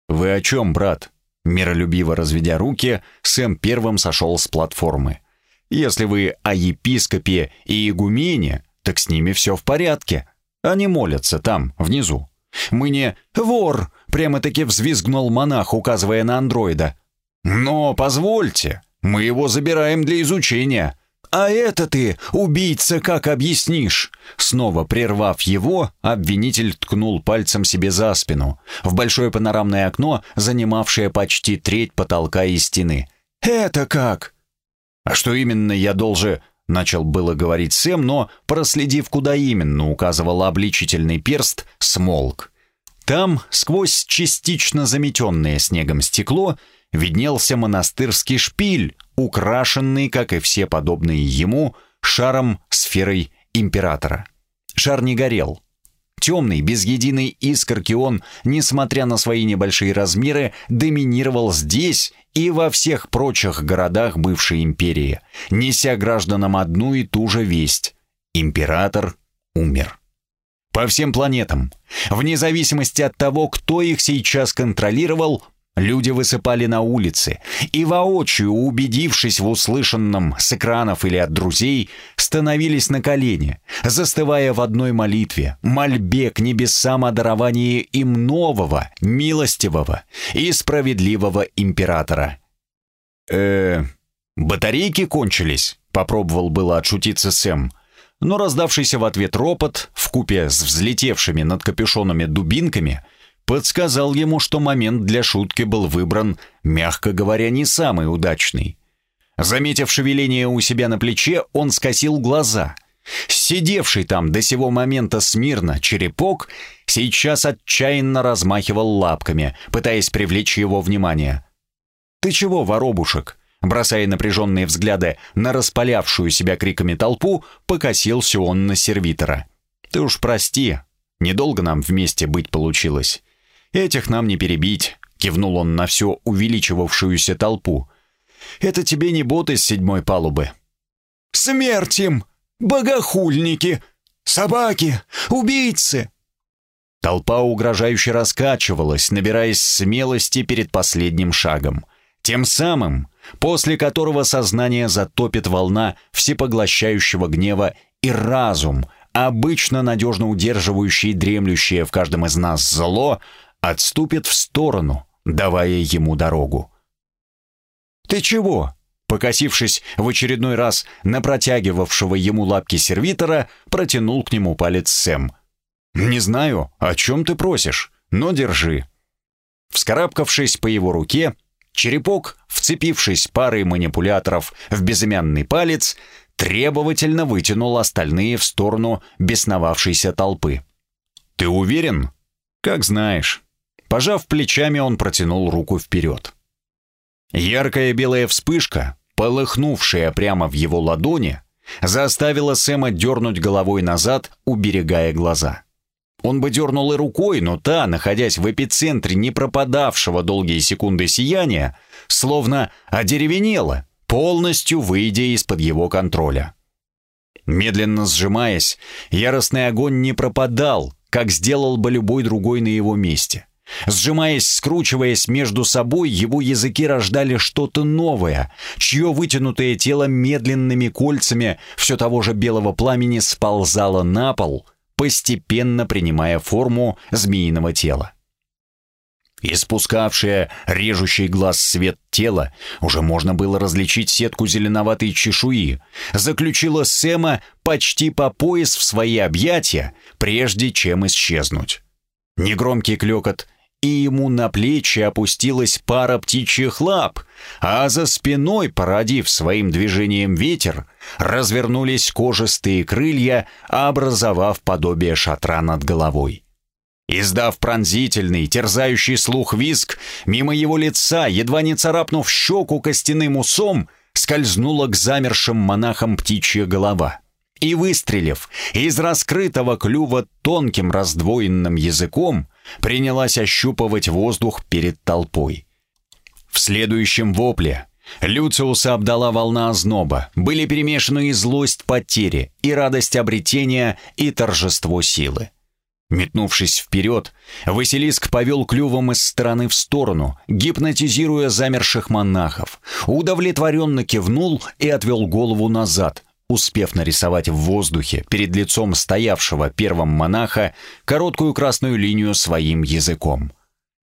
«Вы о чем, брат?» Миролюбиво разведя руки, Сэм первым сошел с платформы. «Если вы о епископе и игумене, так с ними все в порядке. Они молятся там, внизу. Мы не «вор», прямо-таки взвизгнул монах, указывая на андроида. «Но позвольте, мы его забираем для изучения. «А это ты, убийца, как объяснишь?» Снова прервав его, обвинитель ткнул пальцем себе за спину, в большое панорамное окно, занимавшее почти треть потолка и стены. «Это как?» «А что именно я должен...» Начал было говорить Сэм, но, проследив, куда именно указывал обличительный перст, смолк. Там, сквозь частично заметенное снегом стекло, виднелся монастырский шпиль, украшенный, как и все подобные ему, шаром сферой императора. Шар не горел. Темный, без единой искорки он, несмотря на свои небольшие размеры, доминировал здесь и во всех прочих городах бывшей империи, неся гражданам одну и ту же весть. Император умер. По всем планетам, вне зависимости от того, кто их сейчас контролировал, Люди высыпали на улицы и воочию, убедившись в услышанном с экранов или от друзей, становились на колени, застывая в одной молитве, мольбе к небесам о даровании им нового, милостивого и справедливого императора. э батарейки кончились», — попробовал было отшутиться Сэм, но раздавшийся в ответ ропот, вкупе с взлетевшими над капюшонами дубинками — подсказал ему, что момент для шутки был выбран, мягко говоря, не самый удачный. Заметив шевеление у себя на плече, он скосил глаза. Сидевший там до сего момента смирно черепок сейчас отчаянно размахивал лапками, пытаясь привлечь его внимание. «Ты чего, воробушек?» Бросая напряженные взгляды на распалявшую себя криками толпу, покосился он на сервитора. «Ты уж прости, недолго нам вместе быть получилось. «Этих нам не перебить», — кивнул он на всю увеличивавшуюся толпу. «Это тебе не боты с седьмой палубы». «Смерть им! Богохульники! Собаки! Убийцы!» Толпа угрожающе раскачивалась, набираясь смелости перед последним шагом. Тем самым, после которого сознание затопит волна всепоглощающего гнева и разум, обычно надежно удерживающий дремлющее в каждом из нас зло, отступит в сторону, давая ему дорогу. «Ты чего?» Покосившись в очередной раз на протягивавшего ему лапки сервитора, протянул к нему палец Сэм. «Не знаю, о чем ты просишь, но держи». Вскарабкавшись по его руке, черепок, вцепившись парой манипуляторов в безымянный палец, требовательно вытянул остальные в сторону бесновавшейся толпы. «Ты уверен?» «Как знаешь». Пожав плечами, он протянул руку вперед. Яркая белая вспышка, полыхнувшая прямо в его ладони, заставила Сэма дернуть головой назад, уберегая глаза. Он бы дернул и рукой, но та, находясь в эпицентре не пропадавшего долгие секунды сияния, словно одеревенела, полностью выйдя из-под его контроля. Медленно сжимаясь, яростный огонь не пропадал, как сделал бы любой другой на его месте. Сжимаясь, скручиваясь между собой, его языки рождали что-то новое, чье вытянутое тело медленными кольцами все того же белого пламени сползало на пол, постепенно принимая форму змеиного тела. Испускавшее режущий глаз свет тела, уже можно было различить сетку зеленоватой чешуи, заключила Сэма почти по пояс в свои объятия, прежде чем исчезнуть. Негромкий клёкот и ему на плечи опустилась пара птичьих лап, а за спиной, породив своим движением ветер, развернулись кожистые крылья, образовав подобие шатра над головой. Издав пронзительный, терзающий слух визг, мимо его лица, едва не царапнув щеку костяным усом, скользнула к замершим монахам птичья голова. И выстрелив из раскрытого клюва тонким раздвоенным языком, принялась ощупывать воздух перед толпой. В следующем вопле Люциуса обдала волна озноба, были перемешаны и злость потери, и радость обретения, и торжество силы. Метнувшись вперед, Василиск повел клювом из стороны в сторону, гипнотизируя замерших монахов, удовлетворенно кивнул и отвел голову назад, успев нарисовать в воздухе перед лицом стоявшего первым монаха короткую красную линию своим языком.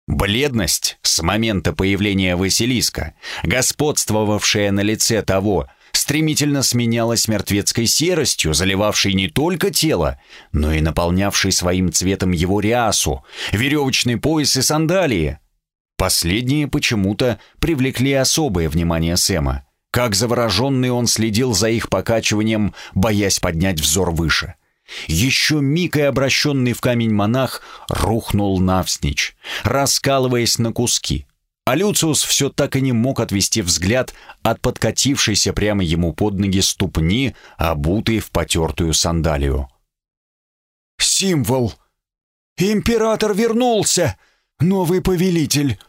Бледность с момента появления Василиска, господствовавшая на лице того, стремительно сменялась мертвецкой серостью, заливавшей не только тело, но и наполнявшей своим цветом его рясу, веревочный пояс и сандалии. Последние почему-то привлекли особое внимание Сэма. Как завороженный он следил за их покачиванием, боясь поднять взор выше. Еще миг и обращенный в камень монах рухнул навсничь, раскалываясь на куски. А Люциус все так и не мог отвести взгляд от подкатившейся прямо ему под ноги ступни, обутой в потертую сандалию. «Символ! Император вернулся! Новый повелитель!»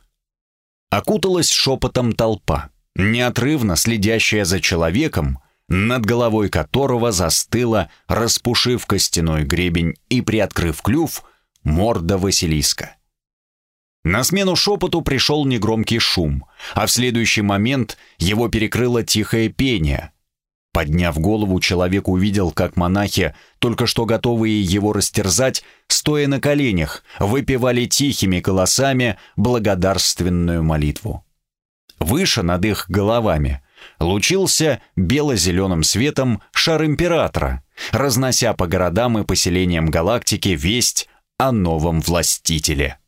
Окуталась шепотом толпа, неотрывно следящая за человеком, над головой которого застыла, распушив костяной гребень и приоткрыв клюв, морда Василиска. На смену шепоту пришел негромкий шум, а в следующий момент его перекрыло тихое пение. Подняв голову, человек увидел, как монахи, только что готовые его растерзать, стоя на коленях, выпивали тихими голосами благодарственную молитву. Выше над их головами лучился бело-зеленым светом шар императора, разнося по городам и поселениям галактики весть о новом властителе.